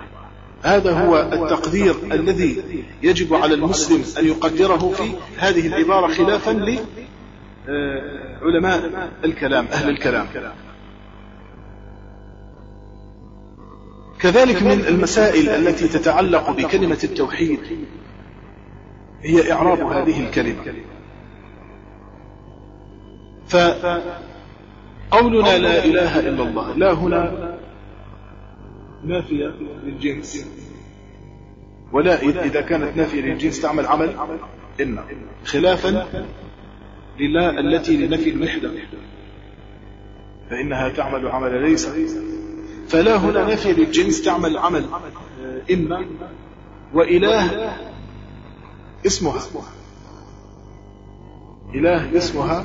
هذا هو التقدير الذي يجب على المسلم أن يقدره في هذه العبارة خلافا لعلماء الكلام أهل الكلام. كذلك من المسائل التي تتعلق بكلمة التوحيد هي إعراب هذه الكلمة. فقولنا لا إله إلا الله لا هنا نافية للجنس. ولا إذا كانت نافية للجنس تعمل عمل إن. خلافا لله التي لنفي الوحدة فإنها تعمل عمل ليس. فلا هنا نفي للجنس تعمل عمل إما وإله اسمها. إله اسمها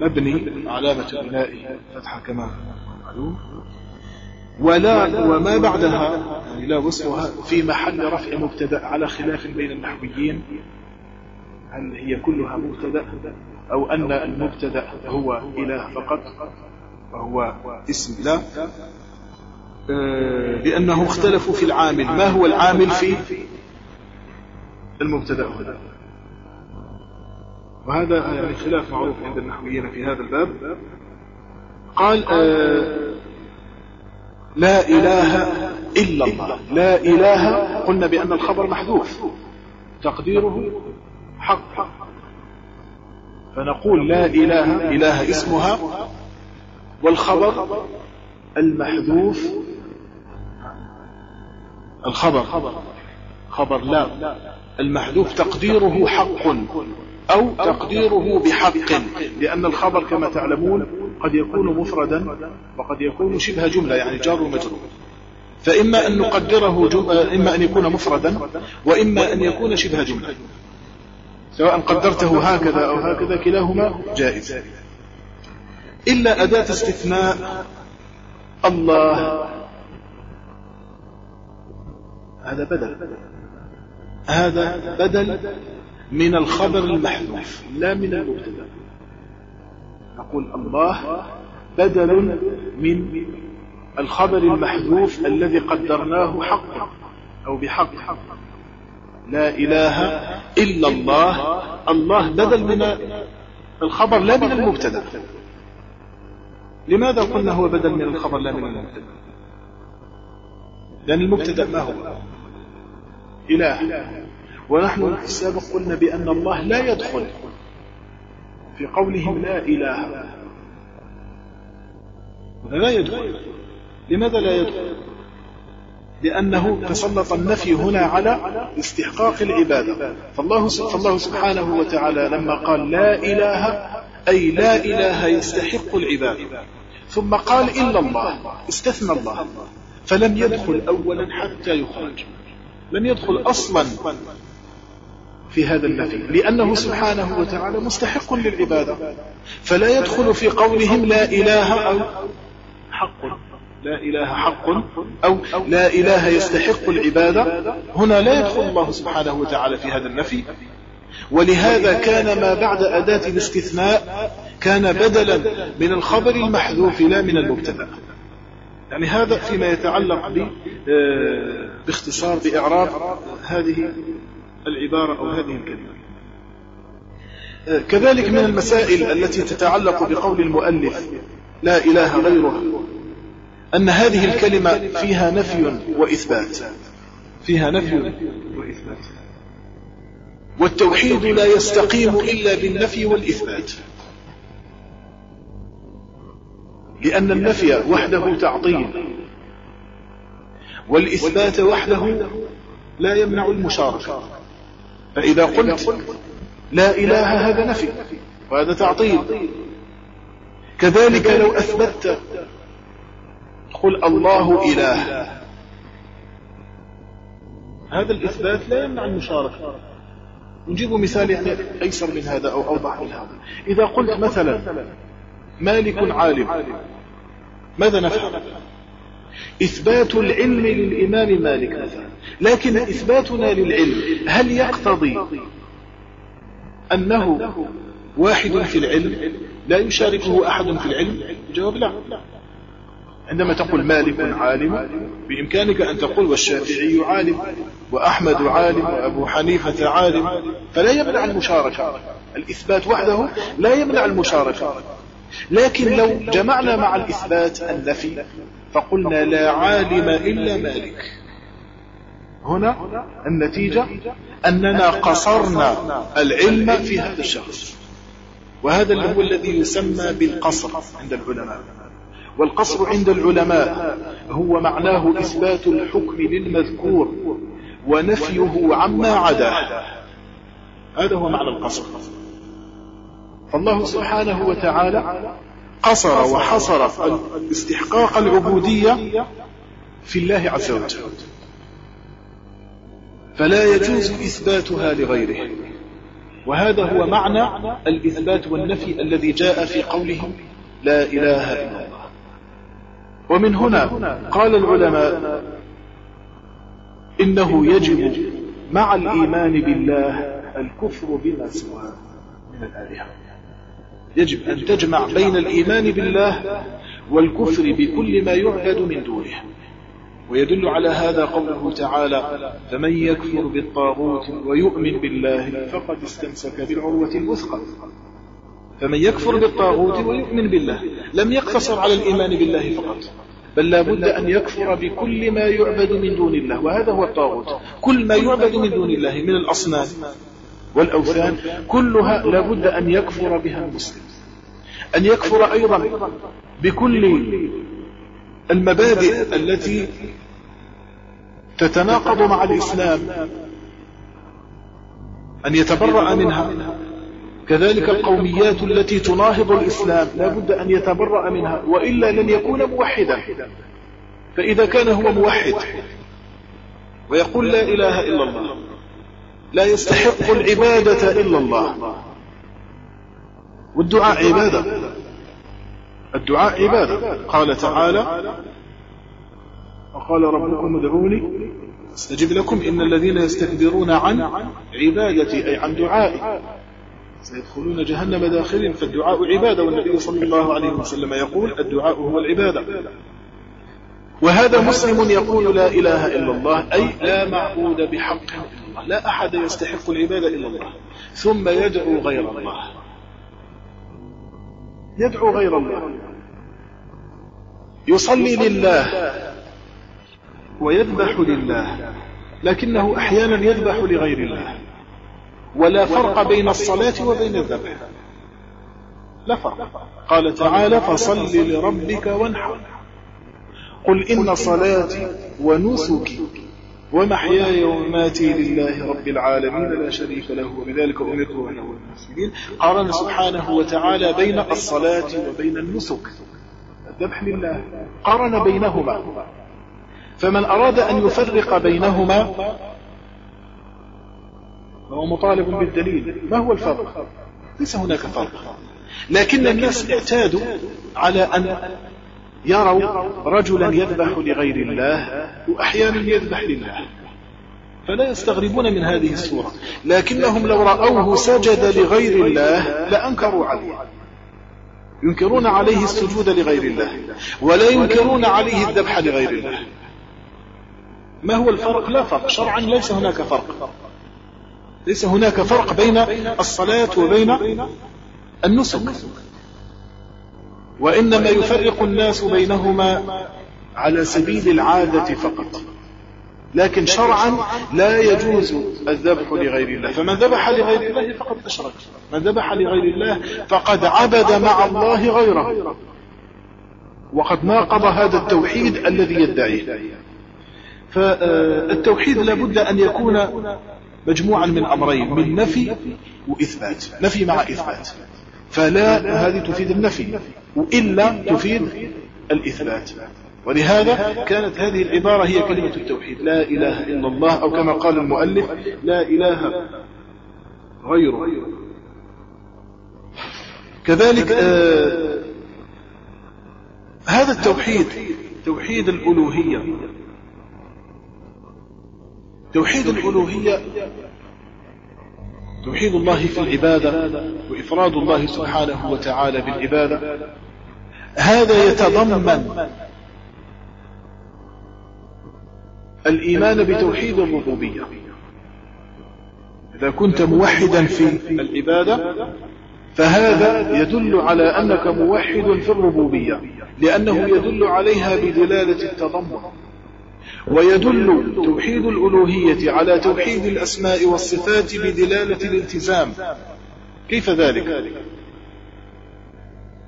مبني علامة بنائه فتحة كما معلوم. ولا وما بعدها يعني لا واسمها في محل رفع مبتدأ على خلاف بين النحويين هل هي كلها مبتدأ أو أن المبتدأ هو إله فقط؟ وهو اسم لا لأنه اختلفوا في العامل. ما هو العامل في المبتدأ هنا؟ وهذا يعني خلاف معروف عند النحويين في هذا الباب. قال آه لا إله إلا الله. لا إله قلنا بأن الخبر محذوف. تقديره حق. فنقول لا إله إله اسمها والخبر المحذوف. الخبر. خبر لا. المحذوف تقديره حق أو تقديره بحق. لأن الخبر كما تعلمون قد يكون مفردا وقد يكون شبه جملة يعني جار ومجرور. فإما أن نقدره إما أن يكون مفردا وإما أن يكون شبه جملة. سواء قدرته هكذا أو هكذا كلاهما جائز. إلا أداة استثناء الله. هذا بدل. هذا بدل من الخبر المحذوف لا من المبتدأ. نقول الله بدل من الخبر المحذوف الذي قدرناه حقا أو بحق. لا إله إلا الله. الله بدل من الخبر لا من المبتدأ. لماذا قلنا هو بدل من الخبر لا من المبتدأ؟ لأن المبتدأ ما هو؟ إله. ونحن في السابق قلنا بأن الله لا يدخل في قولهم لا إله. لا يدخل. لماذا لا يدخل؟ لأنه تسلط النفي هنا على استحقاق العبادة. فالله, فالله سبحانه وتعالى لما قال لا إله أي لا إله يستحق العبادة. ثم قال إلا الله استثنى الله فلم يدخل أولا حتى يخرج لم يدخل أصلا في هذا النفي لأنه سبحانه وتعالى مستحق للعبادة فلا يدخل في قولهم لا إله أو حق لا إله حق أو لا إله يستحق العبادة. هنا لا يدخل الله سبحانه وتعالى في هذا النفي ولهذا كان ما بعد أداة الاستثناء كان بدلا من الخبر المحذوف لا من المبتدأ. يعني هذا فيما يتعلق آه، باختصار بإعراب هذه العبارة أو هذه الكلمة. آه، كذلك من المسائل التي تتعلق بقول المؤلف لا إله غيره أن هذه الكلمة فيها نفي وإثبات. فيها نفي وإثبات. والتوحيد لا يستقيم إلا بالنفي والإثبات. لأن النفي وحده تعطيل والإثبات وحده لا يمنع المشاركة. فإذا قلت لا إله هذا نفي وهذا تعطيل كذلك لو أثبتت قل الله إله. هذا الإثبات لا يمنع المشاركة. نجيب مثال يعني أيسر من هذا أو أوضح من هذا. إذا قلت مثلا مالك عالم ماذا نفعل؟ إثبات العلم للإمام مالك مثلا. لكن إثباتنا للعلم هل يقتضي أنه واحد في العلم؟ لا يشاركه أحد في العلم؟ جواب لا. عندما تقول مالك عالم بإمكانك أن تقول والشافعي عالم وأحمد عالم وأبو حنيفة عالم فلا يمنع المشاركة. الإثبات وحده لا يمنع المشاركة. لكن لو جمعنا مع الإثبات النفي فقلنا لا عالم إلا مالك. هنا النتيجة أننا قصرنا العلم في هذا الشخص وهذا هو الذي يسمى بالقصر عند العلماء. والقصر عند العلماء هو معناه إثبات الحكم للمذكور ونفيه عما عداه هذا هو معنى القصر. فالله سبحانه وتعالى قصر وحصر استحقاق العبودية في الله عز وجل. فلا يجوز إثباتها لغيره. وهذا هو معنى الإثبات والنفي الذي جاء في قوله لا إله إلا الله. ومن هنا قال العلماء إنه يجب مع الإيمان بالله الكفر بما سواه من الآلهة. يجب أن تجمع بين الإيمان بالله والكفر بكل ما يعبد من دونه. ويدل على هذا قوله تعالى فمن يكفر بالطاغوت ويؤمن بالله فقد استمسك بالعروة الوثقى. فمن يكفر بالطاغوت ويؤمن بالله لم يقتصر على الإيمان بالله فقط بل لا بد أن يكفر بكل ما يعبد من دون الله وهذا هو الطاغوت. كل ما يعبد من دون الله من الأصنام والأوثان كلها لا بد أن يكفر بها المسلم. أن يكفر أيضا بكل المبادئ التي تتناقض مع الإسلام أن يتبرأ منها. كذلك القوميات التي تناهض الإسلام لا بد أن يتبرأ منها وإلا لن يكون موحدا. فإذا كان هو موحد ويقول لا إله إلا الله لا يستحق العبادة إلا الله. والدعاء عبادة. الدعاء عبادة. قال تعالى وقال ربكم ادعوني أستجب لكم إن الذين يستكبرون عن عبادتي أي عن دعائي. سيدخلون جهنم داخلين فالدعاء عبادة والنبي صلى الله عليه وسلم يقول الدعاء هو العبادة. وهذا مسلم يقول لا إله إلا الله أي لا معبود بحق إلا الله لا أحد يستحق العبادة إلا الله ثم يدعو غير الله. يدعو غير الله. يصلي لله ويذبح لله لكنه أحيانا يذبح لغير الله. ولا فرق بين الصلاة وبين الذبح. لا فرق. قال تعالى فصل لربك وانحر. قل إن صلاتي ونسكي ومحياي ومماتي لله رب العالمين. لا شريك له. وبذلك أمرت وأنا المسلمين. قارن سبحانه وتعالى بين الصلاة وبين النسك. الذبح لله. قارن بينهما. فمن أراد أن يفرق بينهما فهو مطالب بالدليل. ما هو الفرق؟ ليس هناك فرق. لكن الناس اعتادوا على أن يروا رجلا يذبح لغير الله وأحيانا يذبح لله. فلا يستغربون من هذه الصورة. لكنهم لو رأوه سجد لغير الله لأنكروا عليه. ينكرون عليه السجود لغير الله ولا ينكرون عليه الذبح لغير الله. ما هو الفرق؟ لا فرق. شرعا ليس هناك فرق. ليس هناك فرق بين الصلاة وبين النسك. وإنما يفرق الناس بينهما على سبيل العادة فقط. لكن شرعا لا يجوز الذبح لغير الله. فمن ذبح لغير الله فقد أشرك. من ذبح لغير الله فقد عبد مع الله غيره. وقد ناقض هذا التوحيد الذي يدعيه فالتوحيد لابد أن يكون مجموعا من أمرين من نفي وإثبات. نفي مع إثبات. فلا هذه تفيد النفي وإلا تفيد الإثبات. ولهذا كانت هذه العبارة هي كلمة التوحيد. لا إله إلا الله أو كما قال المؤلف لا إله غيره. كذلك آه هذا التوحيد توحيد الألوهية. توحيد الألوهية توحيد الله في العبادة وإفراد الله سبحانه وتعالى بالعبادة. هذا يتضمن الإيمان بتوحيد الربوبية. إذا كنت موحدا في العبادة فهذا يدل على أنك موحد في الربوبية لأنه يدل عليها بدلالة التضمن. ويدل توحيد الألوهية على توحيد الأسماء والصفات بدلالة الالتزام كيف ذلك؟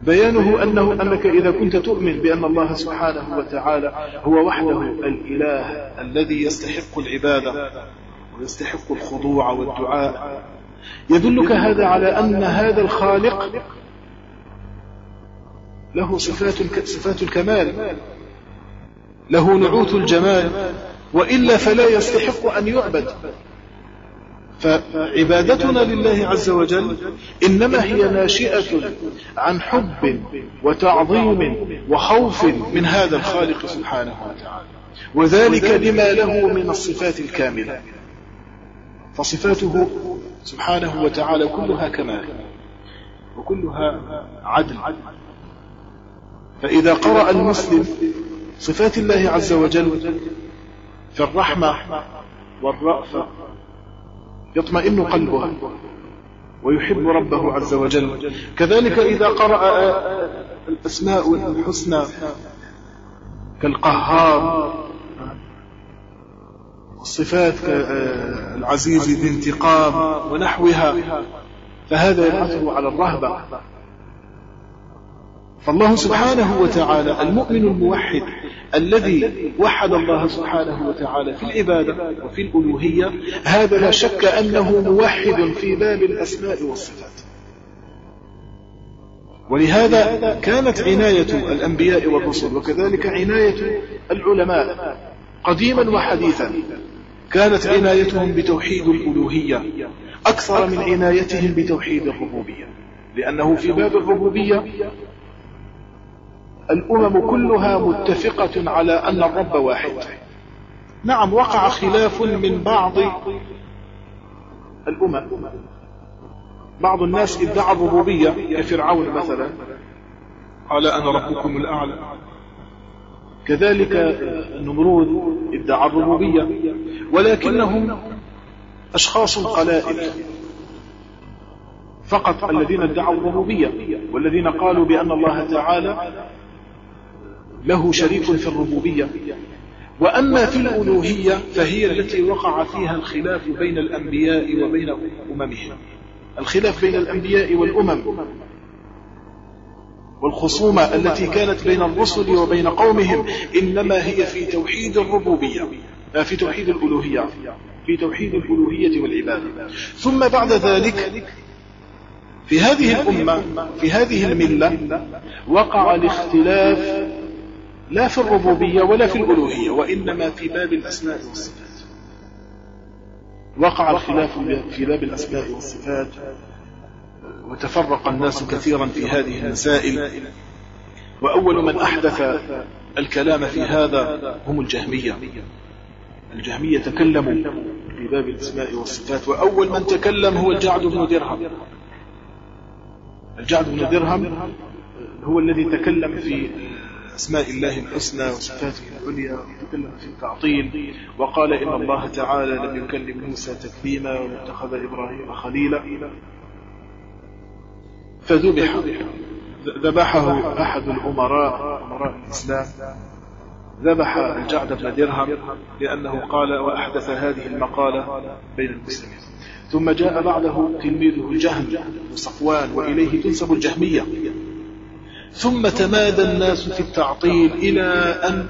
بيانه أنه أنك إذا كنت تؤمن بأن الله سبحانه وتعالى هو وحده الإله الذي يستحق العبادة ويستحق الخضوع والدعاء يدلك هذا على أن هذا الخالق له صفات صفات الكمال له نعوت الجمال وإلا فلا يستحق أن يعبد. فعبادتنا لله عز وجل إنما هي ناشئة عن حب وتعظيم وخوف من هذا الخالق سبحانه وتعالى. وذلك لما له من الصفات الكاملة. فصفاته سبحانه وتعالى كلها كمال وكلها عدل. فإذا قرأ المسلم صفات الله عز وجل في الرحمة والرأفة يطمئن قلبه ويحب ربه عز وجل. كذلك إذا قرأ الأسماء الحسنى كالقهار الصفات العزيز ذي انتقام ونحوها فهذا يبعثه على الرهبة. فالله سبحانه وتعالى المؤمن الموحد الذي وحد الله سبحانه وتعالى في العبادة وفي الألوهية هذا لا شك أنه موحد في باب الأسماء والصفات. ولهذا كانت عناية الأنبياء والرسل وكذلك عناية العلماء قديما وحديثا كانت عنايتهم بتوحيد الألوهية أكثر من عنايتهم بتوحيد الربوبية لأنه في باب الربوبية الأمم كلها متفقة على أن الرب واحد. نعم وقع خلاف من بعض الأمم. بعض الناس ادعى الربوبية كفرعون مثلا. قال أنا ربكم الأعلى. كذلك النمرود ادعى الربوبية. ولكنهم أشخاص قلائل. فقط الذين ادعوا الربوبية. والذين قالوا بأن الله تعالى له شريك في الربوبية. وأما في الألوهية فهي التي وقع فيها الخلاف بين الأنبياء وبين أممهم. الخلاف بين الأنبياء والأمم. والخصومة التي كانت بين الرسل وبين قومهم إنما هي في توحيد الربوبية في توحيد الألوهية في توحيد الألوهية والعبادة. ثم بعد ذلك في هذه الأمة في هذه الملة وقع الاختلاف لا في الربوبية ولا في الألوهية وإنما في باب الأسماء والصفات. وقع الخلاف في باب الأسماء والصفات وتفرق الناس كثيرا في هذه المسائل. وأول من أحدث الكلام في هذا هم الجهمية. الجهمية تكلموا في باب الأسماء والصفات وأول من تكلم هو الجعد بن درهم. الجعد بن درهم هو الذي تكلم في أسماء الله الحسنى وصفاته العليا وتكلم في التعطيل. وقال إن الله تعالى لم يكلم موسى تكليما واتخذ إبراهيم خليلا. فذبح. ذبحه أحد الأمراء أمراء الإسلام. ذبح الجعد بن درهم لأنه قال وأحدث هذه المقالة بين المسلمين. ثم جاء بعده تلميذه الجهم صفوان وإليه تنسب الجهمية. ثم تمادى الناس في التعطيل إلى أن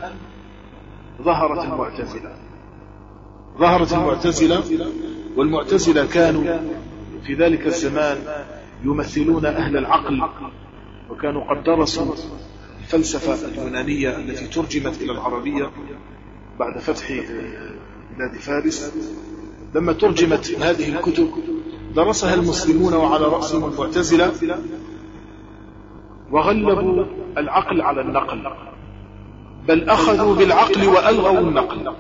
ظهرت المعتزلة. ظهرت المعتزلة والمعتزلة كانوا في ذلك الزمان يمثلون أهل العقل وكانوا قد درسوا الفلسفة اليونانية التي ترجمت إلى العربية بعد فتح بلاد فارس. لما ترجمت هذه الكتب درسها المسلمون وعلى رأسهم المعتزلة وغلبوا العقل على النقل. بل أخذوا بالعقل وألغوا النقل.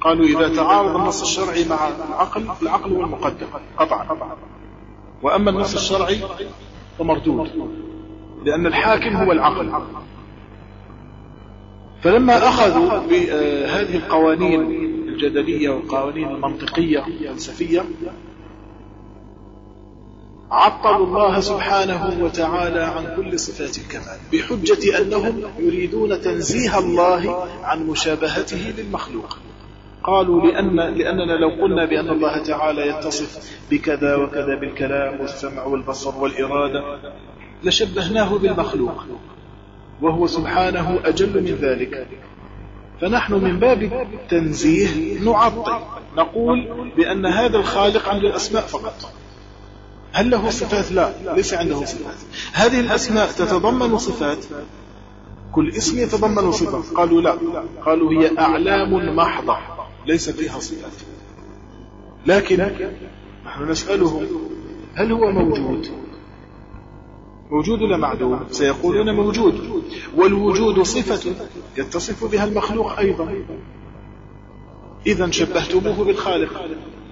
قالوا إذا تعارض النص الشرعي مع العقل العقل هو المقدم قطعا. وأما النص الشرعي فمردود لأن الحاكم هو العقل. فلما أخذوا بهذه القوانين الجدلية والقوانين المنطقية الفلسفية عطلوا الله سبحانه وتعالى عن كل صفات الكمال بحجة أنهم يريدون تنزيه الله عن مشابهته للمخلوق. قالوا لأن لأننا لو قلنا بأن الله تعالى يتصف بكذا وكذا بالكلام والسمع والبصر والإرادة لشبهناه بالمخلوق وهو سبحانه أجل من ذلك. فنحن من باب التنزيه نعطل نقول بأن هذا الخالق عند الأسماء فقط. هل له صفات؟ لا ليس عنده صفات. هذه الأسماء تتضمن صفات. كل اسم يتضمن صفات. قالوا لا. قالوا هي أعلام محضة. ليس فيها صفات. لكن نحن نسألهم هل هو موجود؟ موجود ولا معدوم؟ سيقولون موجود. والوجود صفة يتصف بها المخلوق أيضا. إذا شبهتموه بالخالق.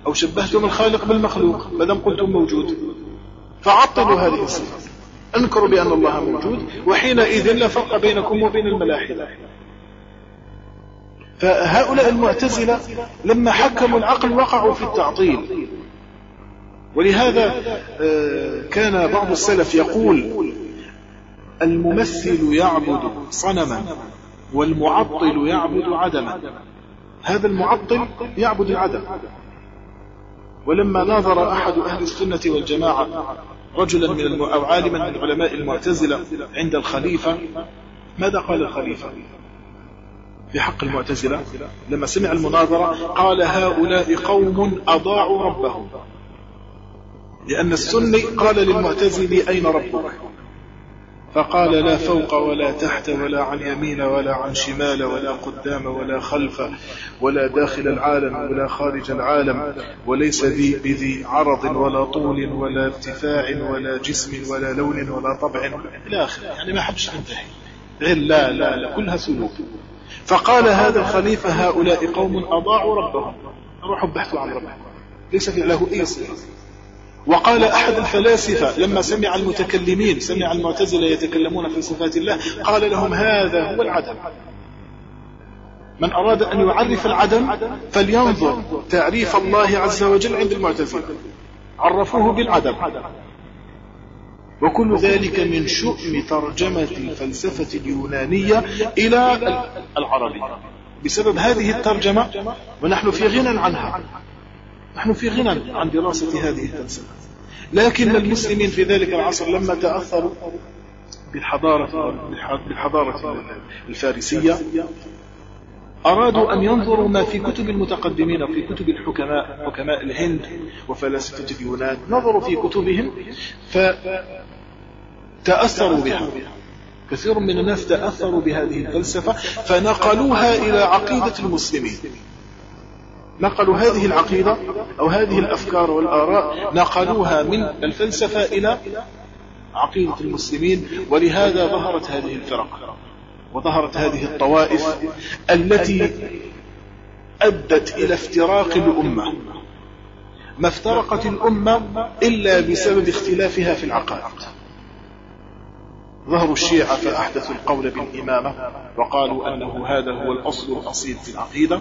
أو شبهتم الخالق بالمخلوق ما دام قلتم موجود. فعطلوا هذه الصفة. أنكروا بأن الله موجود وحينئذ لا فرق بينكم وبين الملاحدة. فهؤلاء المعتزلة لما حكموا العقل وقعوا في التعطيل. ولهذا آه، كان بعض السلف يقول الممثل يعبد صنما والمعطل يعبد عدما. هذا المعطل يعبد العدم ولما ناظر أحد أهل السنة والجماعة رجلا من أو عالما من علماء المعتزلة عند الخليفة ماذا قال الخليفة؟ في حق المعتزلة لما سمع المناظرة قال هؤلاء قوم أضاعوا ربهم لأن السني قال للمعتزل أين ربك؟ فقال لا فوق ولا تحت ولا عن يمين ولا عن شمال ولا قدام ولا خلف ولا داخل العالم ولا خارج العالم وليس ذي بذي عرض ولا طول ولا ارتفاع ولا جسم ولا لون ولا طبع. إلى آخره. يعني ما حبش تنتهي لا لا لا. كلها سلوك. فقال هذا الخليفة هؤلاء قوم أضاعوا ربهم. روحوا بحثوا عن ربهم. ليس في له أي صفة وقال أحد الفلاسفة لما سمع المتكلمين سمع المعتزلة يتكلمون في صفات الله قال لهم هذا هو العدم. من أراد أن يعرف العدم فلينظر تعريف الله عز وجل عند المعتزلة. عرفوه بالعدم. وكل ذلك من شؤم ترجمة الفلسفة اليونانية إلى العربية. بسبب هذه الترجمة ونحن في غنى عنها. نحن في غنى عن دراسة هذه الفلسفة. لكن المسلمين في ذلك العصر لما تأثروا بالحضارة, بالحضارة الفارسية أرادوا أن ينظروا ما في كتب المتقدمين في كتب الحكماء حكماء الهند وفلاسفة اليونان نظروا في كتبهم فتأثروا بها. كثير من الناس تأثروا بهذه الفلسفة فنقلوها إلى عقيدة المسلمين. نقلوا هذه العقيدة أو هذه الأفكار والآراء نقلوها من الفلسفة إلى عقيدة المسلمين ولهذا ظهرت هذه الفرق وظهرت هذه الطوائف التي أدت إلى افتراق الأمة. ما افترقت الأمة إلا بسبب اختلافها في العقائد. ظهروا الشيعة فأحدثوا القول بالإمامة وقالوا أنه هذا هو الأصل الأصيل في العقيدة.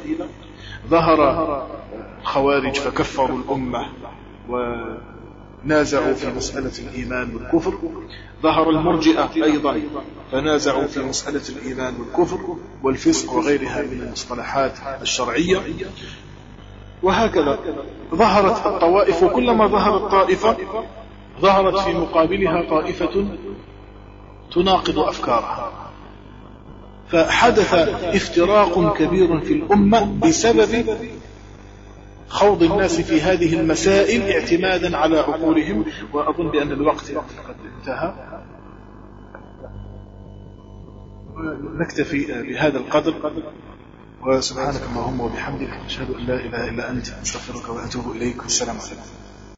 ظهر الخوارج فكفروا الأمة ونازعوا في مسألة الإيمان والكفر. ظهر المرجئة أيضا فنازعوا في مسألة الإيمان والكفر والفسق وغيرها من المصطلحات الشرعية. وهكذا ظهرت الطوائف وكلما ظهرت طائفة ظهرت في مقابلها طائفة تناقض أفكارها. فحدث افتراق كبير في الأمة بسبب خوض الناس في هذه المسائل اعتمادا على عقولهم وأظن بأن الوقت قد انتهى. نكتفي بهذا القدر. وسبحانك اللهم وبحمدك أشهد أن لا إله إلا أنت أستغفرك وأتوب إليك. والسلام عليكم.